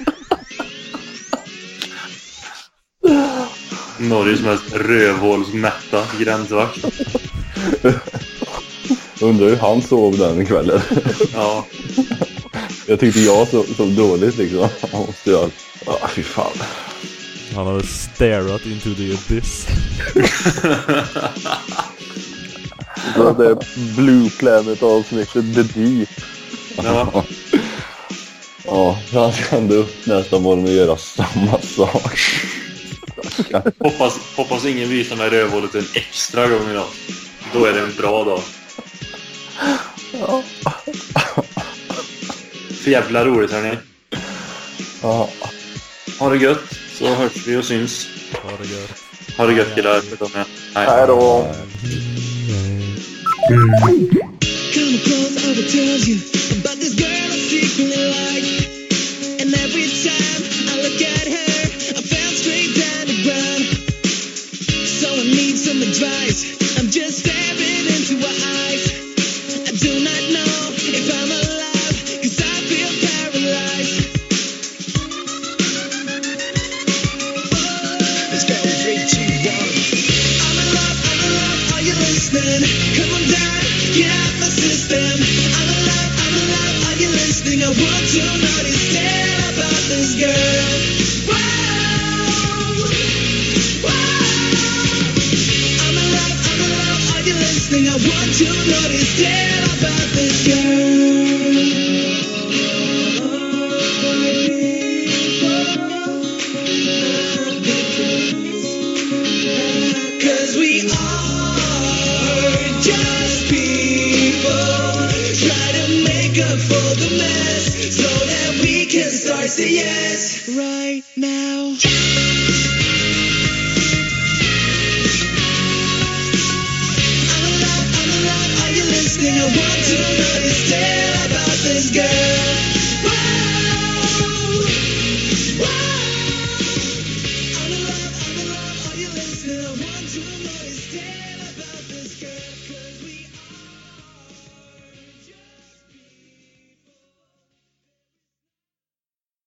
Norges mest rövhålsmätta gränsvakt. Undrar hur han sov den kvällen. Ja. Jag tyckte jag sov, sov dåligt liksom. Han måste ju ha... Ja, fy fan. Han hade starat into the abyss. Så det Blue Planet-avsnittet The Deep. Ja. Ja, han ska ändå upp nästa morgon och göra samma sak. Hoppas, hoppas ingen visar mig rövhålet en extra gång idag. Då är det en bra dag. För jävla roligt hörni. Ja. Ha det gött, så hörs vi och syns. Ha det gött. Ha det gött killar. Hej. Hej då.